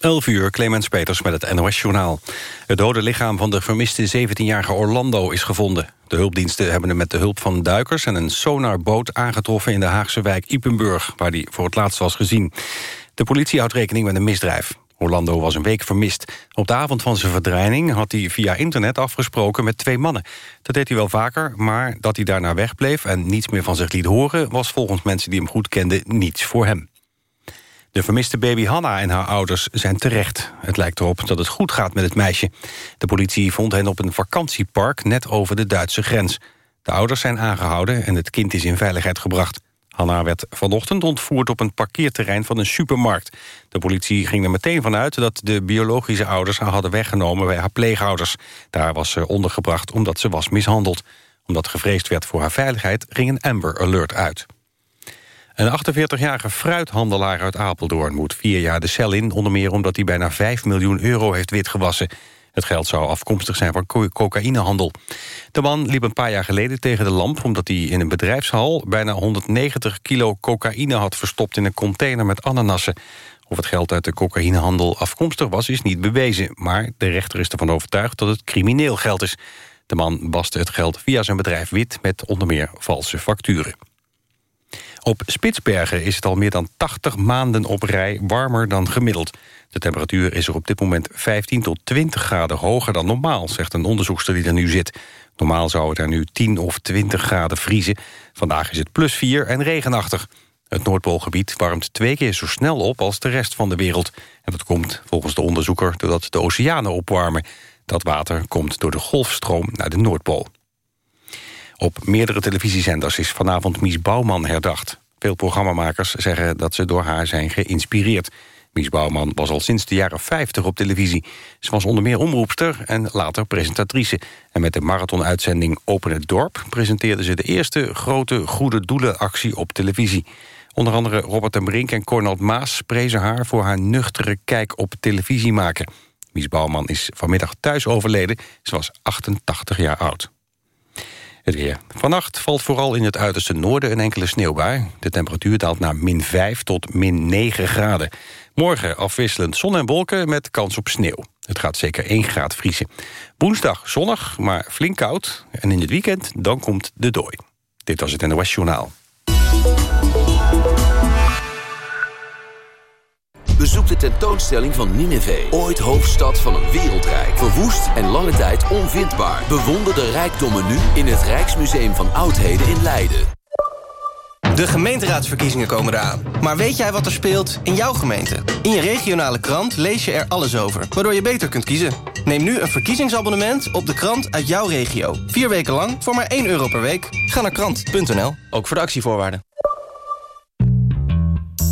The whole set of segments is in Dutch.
11 uur, Clemens Peters met het NOS-journaal. Het dode lichaam van de vermiste 17-jarige Orlando is gevonden. De hulpdiensten hebben hem met de hulp van duikers en een sonarboot aangetroffen... in de Haagse wijk Ipenburg, waar hij voor het laatst was gezien. De politie houdt rekening met een misdrijf. Orlando was een week vermist. Op de avond van zijn verdwijning had hij via internet afgesproken met twee mannen. Dat deed hij wel vaker, maar dat hij daarna wegbleef... en niets meer van zich liet horen... was volgens mensen die hem goed kenden niets voor hem. De vermiste baby Hanna en haar ouders zijn terecht. Het lijkt erop dat het goed gaat met het meisje. De politie vond hen op een vakantiepark net over de Duitse grens. De ouders zijn aangehouden en het kind is in veiligheid gebracht. Hanna werd vanochtend ontvoerd op een parkeerterrein van een supermarkt. De politie ging er meteen vanuit dat de biologische ouders haar hadden weggenomen bij haar pleegouders. Daar was ze ondergebracht omdat ze was mishandeld. Omdat gevreesd werd voor haar veiligheid ging een Amber Alert uit. Een 48-jarige fruithandelaar uit Apeldoorn moet vier jaar de cel in... onder meer omdat hij bijna 5 miljoen euro heeft witgewassen. Het geld zou afkomstig zijn van cocaïnehandel. De man liep een paar jaar geleden tegen de lamp... omdat hij in een bedrijfshal bijna 190 kilo cocaïne had verstopt... in een container met ananassen. Of het geld uit de cocaïnehandel afkomstig was, is niet bewezen. Maar de rechter is ervan overtuigd dat het crimineel geld is. De man baste het geld via zijn bedrijf wit... met onder meer valse facturen. Op Spitsbergen is het al meer dan 80 maanden op rij warmer dan gemiddeld. De temperatuur is er op dit moment 15 tot 20 graden hoger dan normaal... zegt een onderzoekster die er nu zit. Normaal zou het er nu 10 of 20 graden vriezen. Vandaag is het plus 4 en regenachtig. Het Noordpoolgebied warmt twee keer zo snel op als de rest van de wereld. En dat komt volgens de onderzoeker doordat de oceanen opwarmen. Dat water komt door de golfstroom naar de Noordpool. Op meerdere televisiezenders is vanavond Mies Bouwman herdacht. Veel programmamakers zeggen dat ze door haar zijn geïnspireerd. Mies Bouwman was al sinds de jaren 50 op televisie. Ze was onder meer omroepster en later presentatrice. En met de marathonuitzending Open het Dorp... presenteerde ze de eerste grote goede doelenactie op televisie. Onder andere Robert en Brink en Cornald Maas prezen haar... voor haar nuchtere kijk op televisie maken. Mies Bouwman is vanmiddag thuis overleden. Ze was 88 jaar oud. Vannacht valt vooral in het uiterste noorden een enkele sneeuwbui. De temperatuur daalt naar min 5 tot min 9 graden. Morgen afwisselend zon en wolken met kans op sneeuw. Het gaat zeker 1 graad vriezen. Woensdag zonnig, maar flink koud. En in het weekend dan komt de dooi. Dit was het NOS Journaal. Bezoek de tentoonstelling van Nineveh, ooit hoofdstad van een wereldrijk. Verwoest en lange tijd onvindbaar. Bewonder de rijkdommen nu in het Rijksmuseum van Oudheden in Leiden. De gemeenteraadsverkiezingen komen eraan. Maar weet jij wat er speelt in jouw gemeente? In je regionale krant lees je er alles over, waardoor je beter kunt kiezen. Neem nu een verkiezingsabonnement op de krant uit jouw regio. Vier weken lang voor maar 1 euro per week. Ga naar krant.nl, ook voor de actievoorwaarden.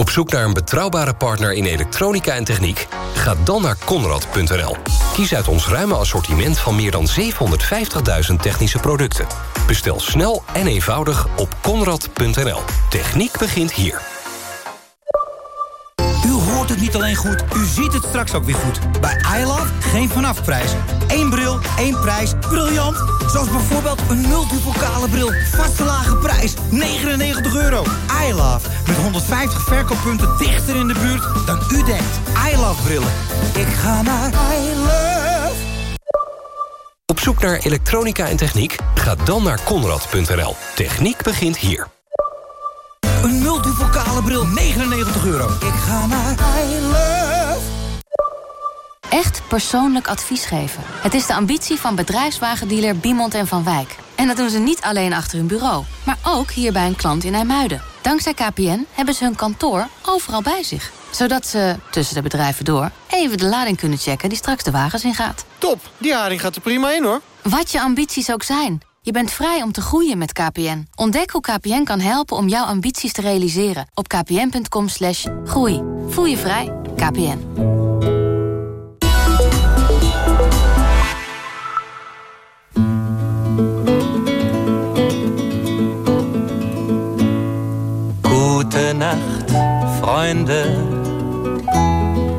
Op zoek naar een betrouwbare partner in elektronica en techniek? Ga dan naar Conrad.nl. Kies uit ons ruime assortiment van meer dan 750.000 technische producten. Bestel snel en eenvoudig op Conrad.nl. Techniek begint hier. Alleen goed, u ziet het straks ook weer goed. Bij iLove geen vanafprijs. Eén bril, één prijs. Briljant! Zoals bijvoorbeeld een multipokale bril. Vaste lage prijs, 99 euro. iLove, met 150 verkooppunten dichter in de buurt dan u denkt. iLove brillen. Ik ga naar iLove. Op zoek naar elektronica en techniek? Ga dan naar Conrad.nl. Techniek begint hier. Een multipokale bril, 99 euro. Ik ga naar iLove. Echt persoonlijk advies geven. Het is de ambitie van bedrijfswagendealer Biemond en Van Wijk. En dat doen ze niet alleen achter hun bureau, maar ook hier bij een klant in IJmuiden. Dankzij KPN hebben ze hun kantoor overal bij zich. Zodat ze, tussen de bedrijven door, even de lading kunnen checken die straks de wagens ingaat. Top, die haring gaat er prima in hoor. Wat je ambities ook zijn. Je bent vrij om te groeien met KPN. Ontdek hoe KPN kan helpen om jouw ambities te realiseren. Op kpn.com slash groei. Voel je vrij. KPN. Nacht, Freunde.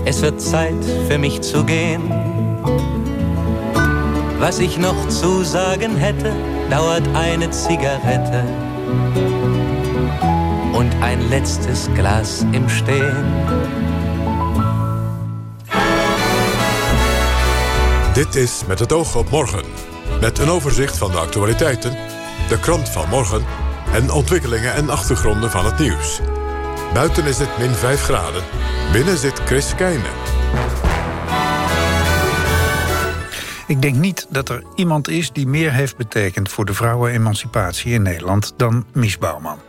Es wird Zeit für mich zu gehen. Was ich noch zu sagen hätte, dauert eine Zigarette und ein letztes Glas im Stehen. Dit is Met het oog op morgen. Met een overzicht van de actualiteiten, de krant van morgen... en ontwikkelingen en achtergronden van het nieuws. Buiten is het min 5 graden. Binnen zit Chris Keijnen. Ik denk niet dat er iemand is die meer heeft betekend... voor de vrouwenemancipatie in Nederland dan Mies Bouwman.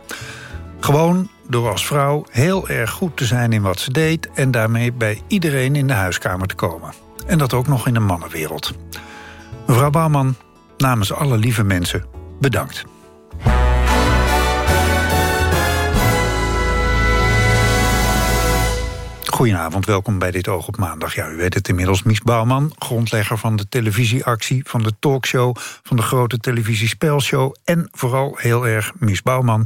Gewoon door als vrouw heel erg goed te zijn in wat ze deed... en daarmee bij iedereen in de huiskamer te komen. En dat ook nog in een mannenwereld. Mevrouw Bouwman, namens alle lieve mensen, bedankt. Goedenavond, welkom bij dit Oog op Maandag. Ja, u weet het inmiddels, Mies Bouwman, grondlegger van de televisieactie... van de talkshow, van de grote televisiespelshow... en vooral heel erg Mies Bouwman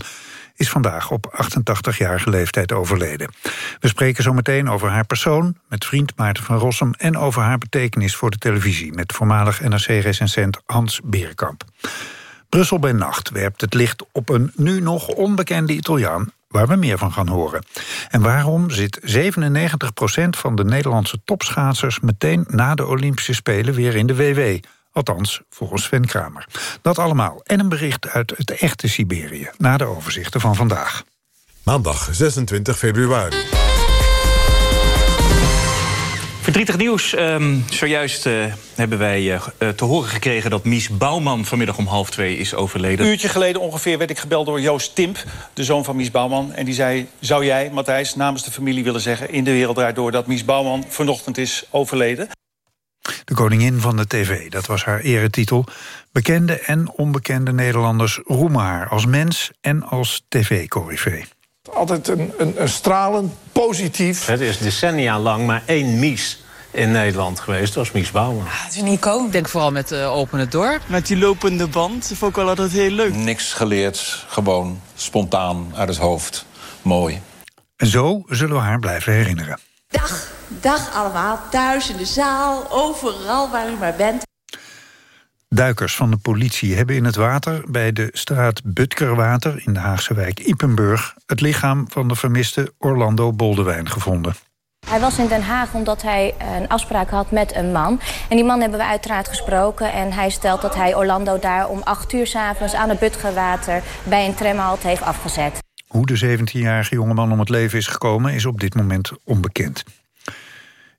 is vandaag op 88-jarige leeftijd overleden. We spreken zo meteen over haar persoon met vriend Maarten van Rossum... en over haar betekenis voor de televisie... met voormalig NRC-recensent Hans Berenkamp. Brussel bij nacht werpt het licht op een nu nog onbekende Italiaan waar we meer van gaan horen. En waarom zit 97% van de Nederlandse topschaatsers... meteen na de Olympische Spelen weer in de WW? Althans, volgens Sven Kramer. Dat allemaal en een bericht uit het echte Siberië... na de overzichten van vandaag. Maandag 26 februari. Verdrietig nieuws. Um, zojuist uh, hebben wij uh, te horen gekregen dat Mies Bouwman vanmiddag om half twee is overleden. Een uurtje geleden ongeveer werd ik gebeld door Joost Timp, de zoon van Mies Bouwman. En die zei, zou jij, Matthijs, namens de familie willen zeggen... in de wereld daardoor dat Mies Bouwman vanochtend is overleden? De koningin van de tv, dat was haar eretitel. Bekende en onbekende Nederlanders roemen haar als mens en als tv-corrivee. Altijd een, een, een stralend, positief... Het is decennia lang maar één Mies in Nederland geweest. Dat was Mies Bouwman. het is een icoon. Ik denk vooral met uh, Open het Dorp. Met die lopende band. Dat vond ik wel altijd heel leuk. Niks geleerd, gewoon spontaan uit het hoofd. Mooi. En zo zullen we haar blijven herinneren. Dag, dag allemaal. Thuis, in de zaal, overal waar u maar bent. Duikers van de politie hebben in het water bij de straat Butkerwater in de Haagse wijk Ipenburg het lichaam van de vermiste Orlando Boldewijn gevonden. Hij was in Den Haag omdat hij een afspraak had met een man. En die man hebben we uiteraard gesproken. En hij stelt dat hij Orlando daar om 8 uur s'avonds aan het Butkerwater bij een tramhalte heeft afgezet. Hoe de 17-jarige jongeman om het leven is gekomen is op dit moment onbekend.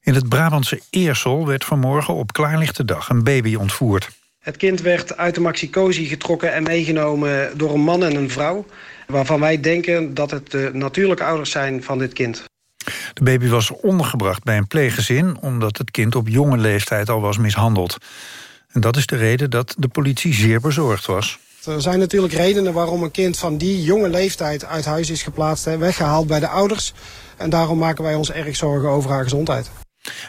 In het Brabantse Eersel werd vanmorgen op klaarlichte dag een baby ontvoerd. Het kind werd uit de maxicosi getrokken en meegenomen door een man en een vrouw... waarvan wij denken dat het de natuurlijke ouders zijn van dit kind. De baby was ondergebracht bij een pleeggezin... omdat het kind op jonge leeftijd al was mishandeld. En dat is de reden dat de politie zeer bezorgd was. Er zijn natuurlijk redenen waarom een kind van die jonge leeftijd uit huis is geplaatst... en weggehaald bij de ouders. En daarom maken wij ons erg zorgen over haar gezondheid.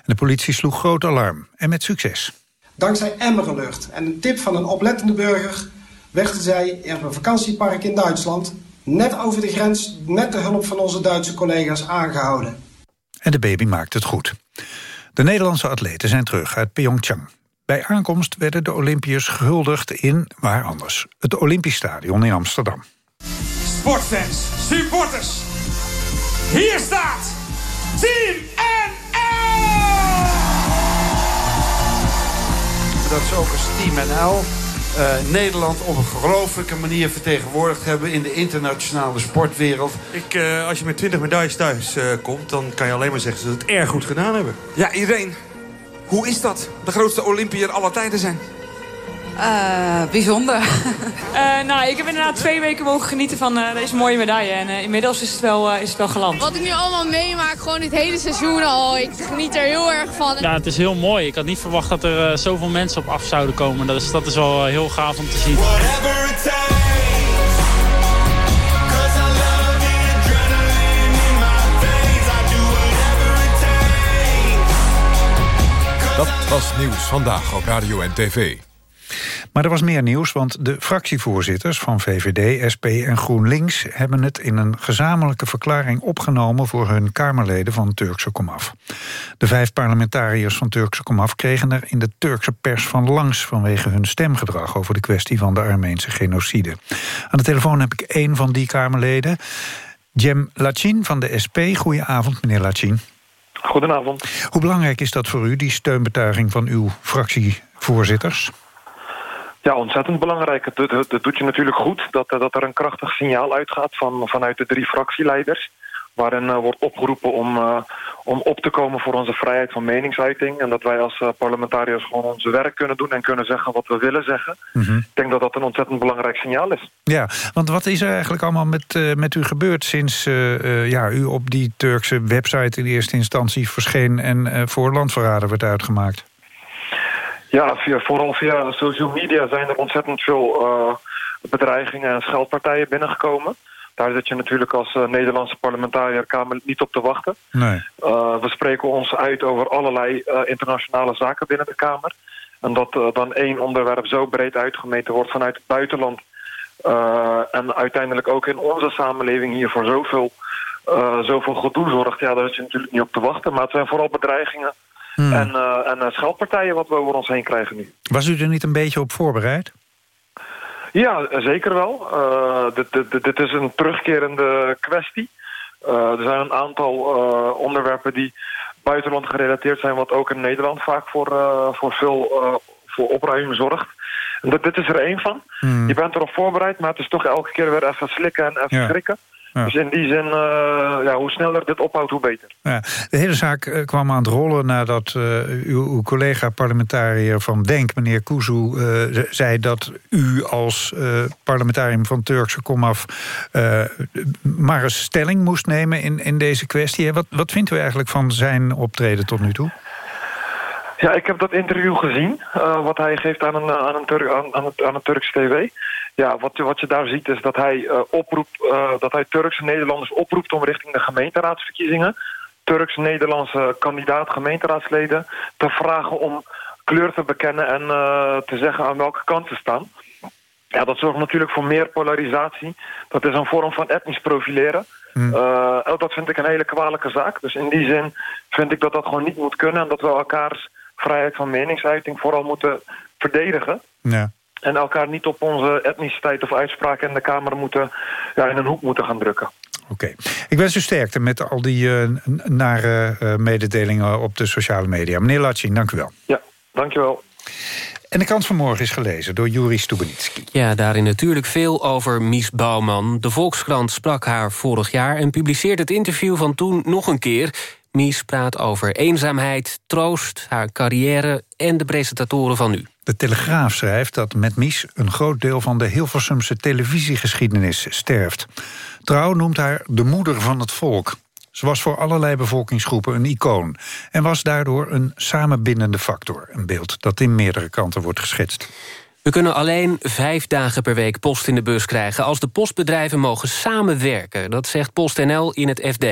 De politie sloeg groot alarm, en met succes. Dankzij Alert en een tip van een oplettende burger... werden zij in een vakantiepark in Duitsland... net over de grens, met de hulp van onze Duitse collega's, aangehouden. En de baby maakt het goed. De Nederlandse atleten zijn terug uit Pyeongchang. Bij aankomst werden de Olympiërs gehuldigd in, waar anders, het Olympisch Stadion in Amsterdam. Sportfans, supporters, hier staat Team dat ze ook als Team NL uh, Nederland op een gelooflijke manier vertegenwoordigd hebben in de internationale sportwereld. Ik, uh, als je met 20 medailles thuis uh, komt, dan kan je alleen maar zeggen dat ze het erg goed gedaan hebben. Ja, Irene, hoe is dat? De grootste Olympiër aller tijden zijn. Uh, bijzonder. uh, nou, ik heb inderdaad twee weken mogen genieten van uh, deze mooie medaille. En inmiddels is het, wel, is het wel geland. Wat ik nu allemaal meemaak, gewoon dit hele seizoen al. Ik geniet er heel erg van. Ja, het is heel mooi. Ik had niet verwacht dat er zoveel mensen op af zouden komen. Dat is, dat is wel heel gaaf om te zien. Dat was nieuws vandaag op Radio en TV. Maar er was meer nieuws, want de fractievoorzitters van VVD, SP en GroenLinks... hebben het in een gezamenlijke verklaring opgenomen... voor hun Kamerleden van Turkse komaf. De vijf parlementariërs van Turkse komaf kregen er in de Turkse pers van langs... vanwege hun stemgedrag over de kwestie van de Armeense genocide. Aan de telefoon heb ik één van die Kamerleden... Jem Lachin van de SP. Goedenavond, meneer Lachin. Goedenavond. Hoe belangrijk is dat voor u, die steunbetuiging van uw fractievoorzitters? Ja, ontzettend belangrijk. Het, het, het doet je natuurlijk goed dat, dat er een krachtig signaal uitgaat van, vanuit de drie fractieleiders waarin uh, wordt opgeroepen om, uh, om op te komen voor onze vrijheid van meningsuiting. En dat wij als uh, parlementariërs gewoon ons werk kunnen doen en kunnen zeggen wat we willen zeggen. Mm -hmm. Ik denk dat dat een ontzettend belangrijk signaal is. Ja, want wat is er eigenlijk allemaal met, met u gebeurd sinds ja, u op die Turkse website in eerste instantie verscheen en voor landverraden werd uitgemaakt? Ja, via, vooral via social media zijn er ontzettend veel bedreigingen en scheldpartijen binnengekomen. Daar zit je natuurlijk als uh, Nederlandse parlementariër Kamer niet op te wachten. Nee. Uh, we spreken ons uit over allerlei internationale zaken binnen de Kamer. En dat dan één onderwerp zo breed uitgemeten wordt vanuit het buitenland... en uiteindelijk ook in onze samenleving hier voor zoveel, zoveel gedoe zorgt... ja, daar zit je natuurlijk niet op te wachten. Maar het zijn vooral bedreigingen hmm. en, en scheldpartijen wat we over ons heen krijgen nu. Was u er niet een beetje op voorbereid? Ja, zeker wel. Uh, dit, dit, dit, is een terugkerende kwestie. Er zijn een aantal onderwerpen die buitenland gerelateerd zijn... wat ook in Nederland vaak voor, voor veel voor opruiming zorgt. En dit, is er één van. Hmm. Je bent erop voorbereid, maar het is toch elke keer weer even slikken en even Ja. schrikken. Ja. Dus in die zin, uh, ja, hoe sneller dit ophoudt, hoe beter. Ja, de hele zaak eh, kwam aan het rollen nadat uh, uw, uw collega-parlementariër van Denk, meneer Kuzu, uh, zei dat u als parlementariër van Turkse komaf maar een stelling moest nemen in, in deze kwestie. Wat, wat vindt u eigenlijk van zijn optreden tot nu toe? Ja, ik heb dat interview gezien, wat hij geeft aan een, aan een, Tur aan, aan, het, aan een Turks tv. Ja, wat, wat je daar ziet is dat hij, uh, oproept, uh, dat hij Turkse Nederlanders oproept om richting de gemeenteraadsverkiezingen... Turks-Nederlandse kandidaat gemeenteraadsleden te vragen om kleur te bekennen en te zeggen aan welke kant ze staan. Ja, dat zorgt natuurlijk voor meer polarisatie. Dat is een vorm van etnisch profileren. Uh, dat vind ik een hele kwalijke zaak. Dus in die zin vind ik dat dat gewoon niet moet kunnen... en dat we elkaars vrijheid van meningsuiting vooral moeten verdedigen. Ja. En elkaar niet op onze etniciteit of uitspraken in de Kamer moeten, ja, in een hoek moeten gaan drukken. Oké. Okay. Ik wens u sterkte met al die uh, nare uh, mededelingen op de sociale media. Meneer Latsin, dank u wel. Ja, dank je wel. En de kans van morgen is gelezen door Juri Stubenitski. Ja, daarin natuurlijk veel over Mies Bouwman. De Volkskrant sprak haar vorig jaar en publiceert het interview van toen nog een keer. Mies praat over eenzaamheid, troost, haar carrière en de presentatoren van nu. De Telegraaf schrijft dat met Mies een groot deel van de Hilversumse televisiegeschiedenis sterft. Trouw noemt haar de moeder van het volk. Ze was voor allerlei bevolkingsgroepen een icoon... en was daardoor een samenbindende factor. Een beeld dat in meerdere kanten wordt geschetst. We kunnen alleen vijf dagen per week post in de bus krijgen... als de postbedrijven mogen samenwerken. Dat zegt PostNL in het FD.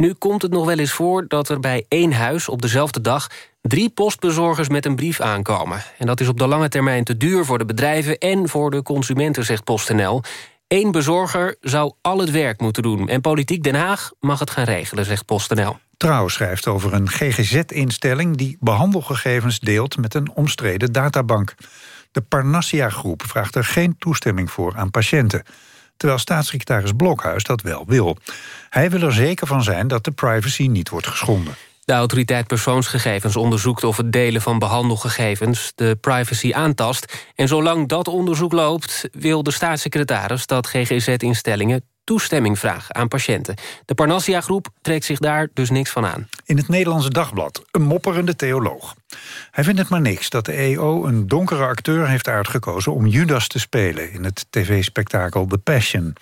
Nu komt het nog wel eens voor dat er bij één huis op dezelfde dag... drie postbezorgers met een brief aankomen. En dat is op de lange termijn te duur voor de bedrijven... en voor de consumenten, zegt PostNL. Eén bezorger zou al het werk moeten doen. En Politiek Den Haag mag het gaan regelen, zegt PostNL. Trouw schrijft over een GGZ-instelling... die behandelgegevens deelt met een omstreden databank. De Parnassia-groep vraagt er geen toestemming voor aan patiënten terwijl staatssecretaris Blokhuis dat wel wil. Hij wil er zeker van zijn dat de privacy niet wordt geschonden. De autoriteit persoonsgegevens onderzoekt of het delen van behandelgegevens de privacy aantast. En zolang dat onderzoek loopt, wil de staatssecretaris dat GGZ-instellingen toestemming vragen aan patiënten. De Parnassia-groep trekt zich daar dus niks van aan. In het Nederlandse Dagblad, een mopperende theoloog. Hij vindt het maar niks dat de EO een donkere acteur heeft uitgekozen... om Judas te spelen in het tv-spektakel The Passion.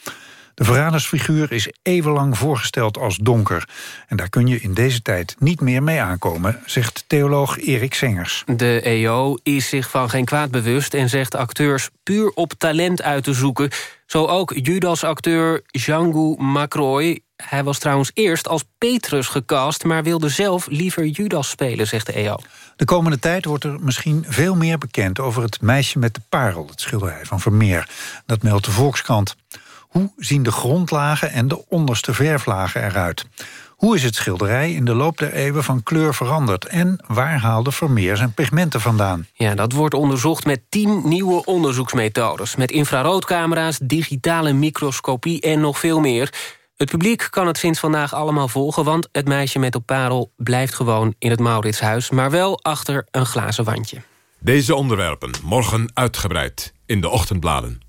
De verradersfiguur is eeuwenlang voorgesteld als donker. En daar kun je in deze tijd niet meer mee aankomen, zegt theoloog Erik Sengers. De EO is zich van geen kwaad bewust en zegt acteurs puur op talent uit te zoeken. Zo ook Judas-acteur Django Macroy. Hij was trouwens eerst als Petrus gecast... maar wilde zelf liever Judas spelen, zegt de EO. De komende tijd wordt er misschien veel meer bekend... over het meisje met de parel, het schilderij van Vermeer. Dat meldt de Volkskrant. Hoe zien de grondlagen en de onderste verflagen eruit? Hoe is het schilderij in de loop der eeuwen van kleur veranderd? En waar haalde Vermeer zijn pigmenten vandaan? Ja, dat wordt onderzocht met tien nieuwe onderzoeksmethodes. Met infraroodcamera's, digitale microscopie en nog veel meer. Het publiek kan het sinds vandaag allemaal volgen... want het meisje met de parel blijft gewoon in het Mauritshuis... maar wel achter een glazen wandje. Deze onderwerpen morgen uitgebreid in de ochtendbladen.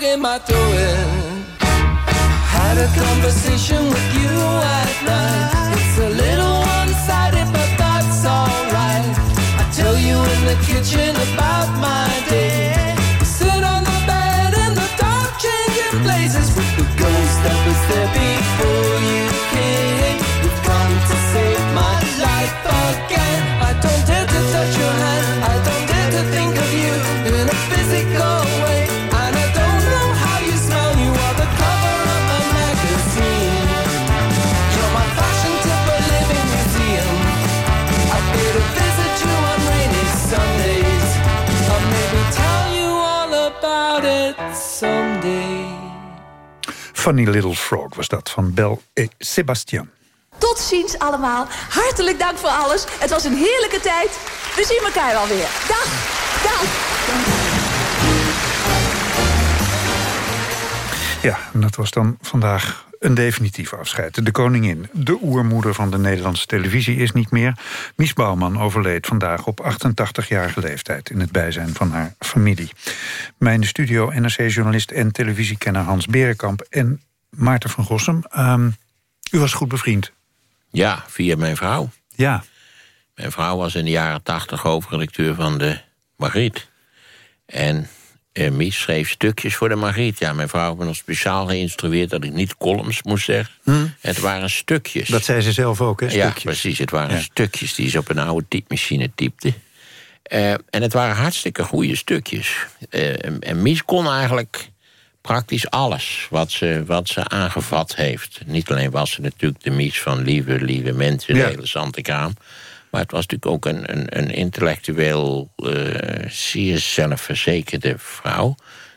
Frog in my throat. Had a conversation with you at night. It's a little one-sided, but that's alright. I tell you in the kitchen about my day. Sit on the bed in the dark, changing places with the ghost that was there Funny Little Frog was dat, van Bel et Sebastian. Tot ziens allemaal. Hartelijk dank voor alles. Het was een heerlijke tijd. We zien elkaar alweer. Dag. Dag. Ja, en dat was dan vandaag een definitief afscheid. De koningin, de oermoeder van de Nederlandse televisie, is niet meer. Mies Bouwman overleed vandaag op 88-jarige leeftijd... in het bijzijn van haar familie. Mijn studio NRC-journalist en televisiekenner Hans Berenkamp... en Maarten van Gossem. Ehm, u was goed bevriend. Ja, via mijn vrouw. Ja. Mijn vrouw was in de jaren tachtig hoofdredacteur van de Margriet. En eh, Mies schreef stukjes voor de Margriet. Ja, mijn vrouw heeft me nog speciaal geïnstrueerd... dat ik niet columns moest zeggen. Hm. Het waren stukjes. Dat zei ze zelf ook, hè? Ja, Stukjes. precies. Het waren Ja. stukjes die ze op een oude typemachine typte. Eh, en het waren hartstikke goede stukjes. Eh, en- Mies kon eigenlijk praktisch alles wat ze, wat ze aangevat heeft. Niet alleen was ze natuurlijk de Mies van lieve, lieve mensen... Ja. de hele zantekraam. Maar het was natuurlijk ook een, een, een intellectueel, eh, zeer zelfverzekerde vrouw...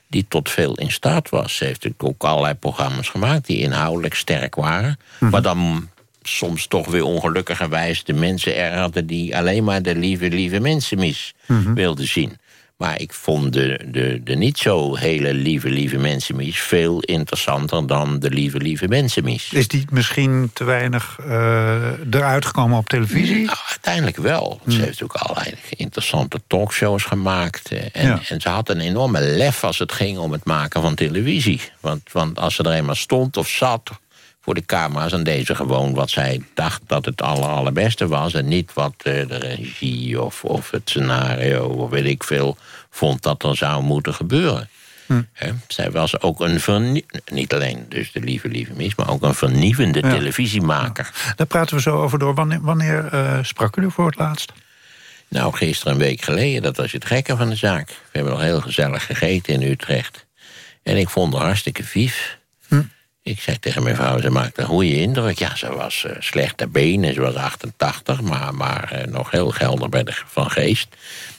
die tot veel in staat was. Ze heeft natuurlijk ook allerlei programma's gemaakt... die inhoudelijk sterk waren. Maar dan soms toch weer ongelukkigerwijs de mensen ergerden... die alleen maar de lieve, lieve mensen mis Mhm. wilden zien. Maar ik vond de, de, de niet zo hele lieve, lieve mensenmies... veel interessanter dan de lieve, lieve mensenmies. Is die misschien te weinig uh, eruit gekomen op televisie? Nou, uiteindelijk wel. Ze heeft ook allerlei interessante talkshows gemaakt. eh, En, Ja. en ze had een enorme lef als het ging om het maken van televisie. Want, want als ze er eenmaal stond of zat voor de camera's... dan deed ze gewoon wat zij dacht dat het aller, allerbeste was... en niet wat eh, de regie of, of het scenario of weet ik veel... vond dat er zou moeten gebeuren. Hè, zij was ook een niet alleen dus de lieve lieve mis... maar ook een vernieuwende Ja. televisiemaker. Daar praten we zo over door. Wanneer, wanneer eh, sprak u voor het laatst? Nou, gisteren een week geleden, dat was het gekke van de zaak. We hebben nog heel gezellig gegeten in Utrecht. En ik vond haar hartstikke vief. Ik zei tegen mijn vrouw, ze maakte een goede indruk. Ja, ze was eh, slecht ter benen, ze was 88, maar, maar eh, nog heel gelder bij de, van geest.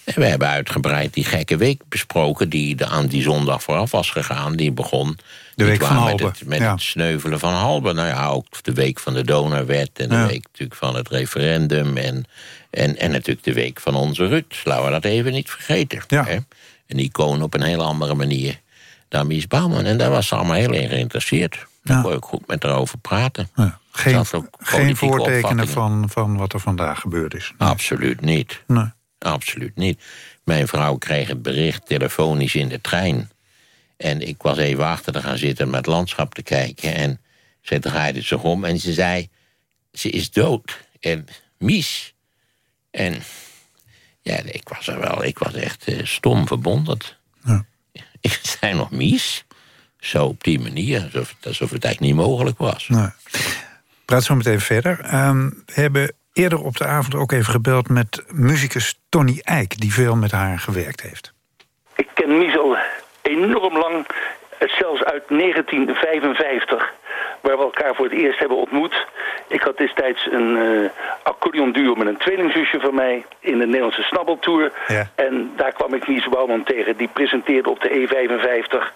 En we hebben uitgebreid die gekke week besproken... die de, aan die zondag vooraf was gegaan. Die begon De week van met, het, met ja. het sneuvelen van Halbe. Nou ja, ook de week van de donorwet... en de Ja. week natuurlijk van het referendum... En, en, en natuurlijk de week van onze Rut. Laten we dat even niet vergeten. Hè? Een icoon op een hele andere manier dan Mies Bouwman. En daar was ze allemaal heel erg geïnteresseerd. Daar kon ik goed met haar over praten. Geen, ook geen voortekenen van, van wat er vandaag gebeurd is. Absoluut niet. Nee. Absoluut niet. Mijn vrouw kreeg het bericht telefonisch in de trein. En ik was even achter te gaan zitten met het landschap te kijken. En ze draaide zich om en ze zei... Ze is dood. En Mies. En ja, ik was er wel... Ik was echt eh, stom verwonderd. Ik zei nog Mies. Zo op die manier. Alsof, alsof het eigenlijk niet mogelijk was. Nee. Praat zo meteen verder. Ehm, we hebben eerder op de avond ook even gebeld met muzikus Tony Eijk... die veel met haar gewerkt heeft. Ik ken Mies al enorm lang, eh, zelfs uit 1955, waar we elkaar voor het eerst hebben ontmoet. Ik had destijds een eh accordeonduo met een tweelingzusje van mij in de Nederlandse Snabbeltour. Ja. En daar kwam ik Mies Bouwman tegen, die presenteerde op de E55.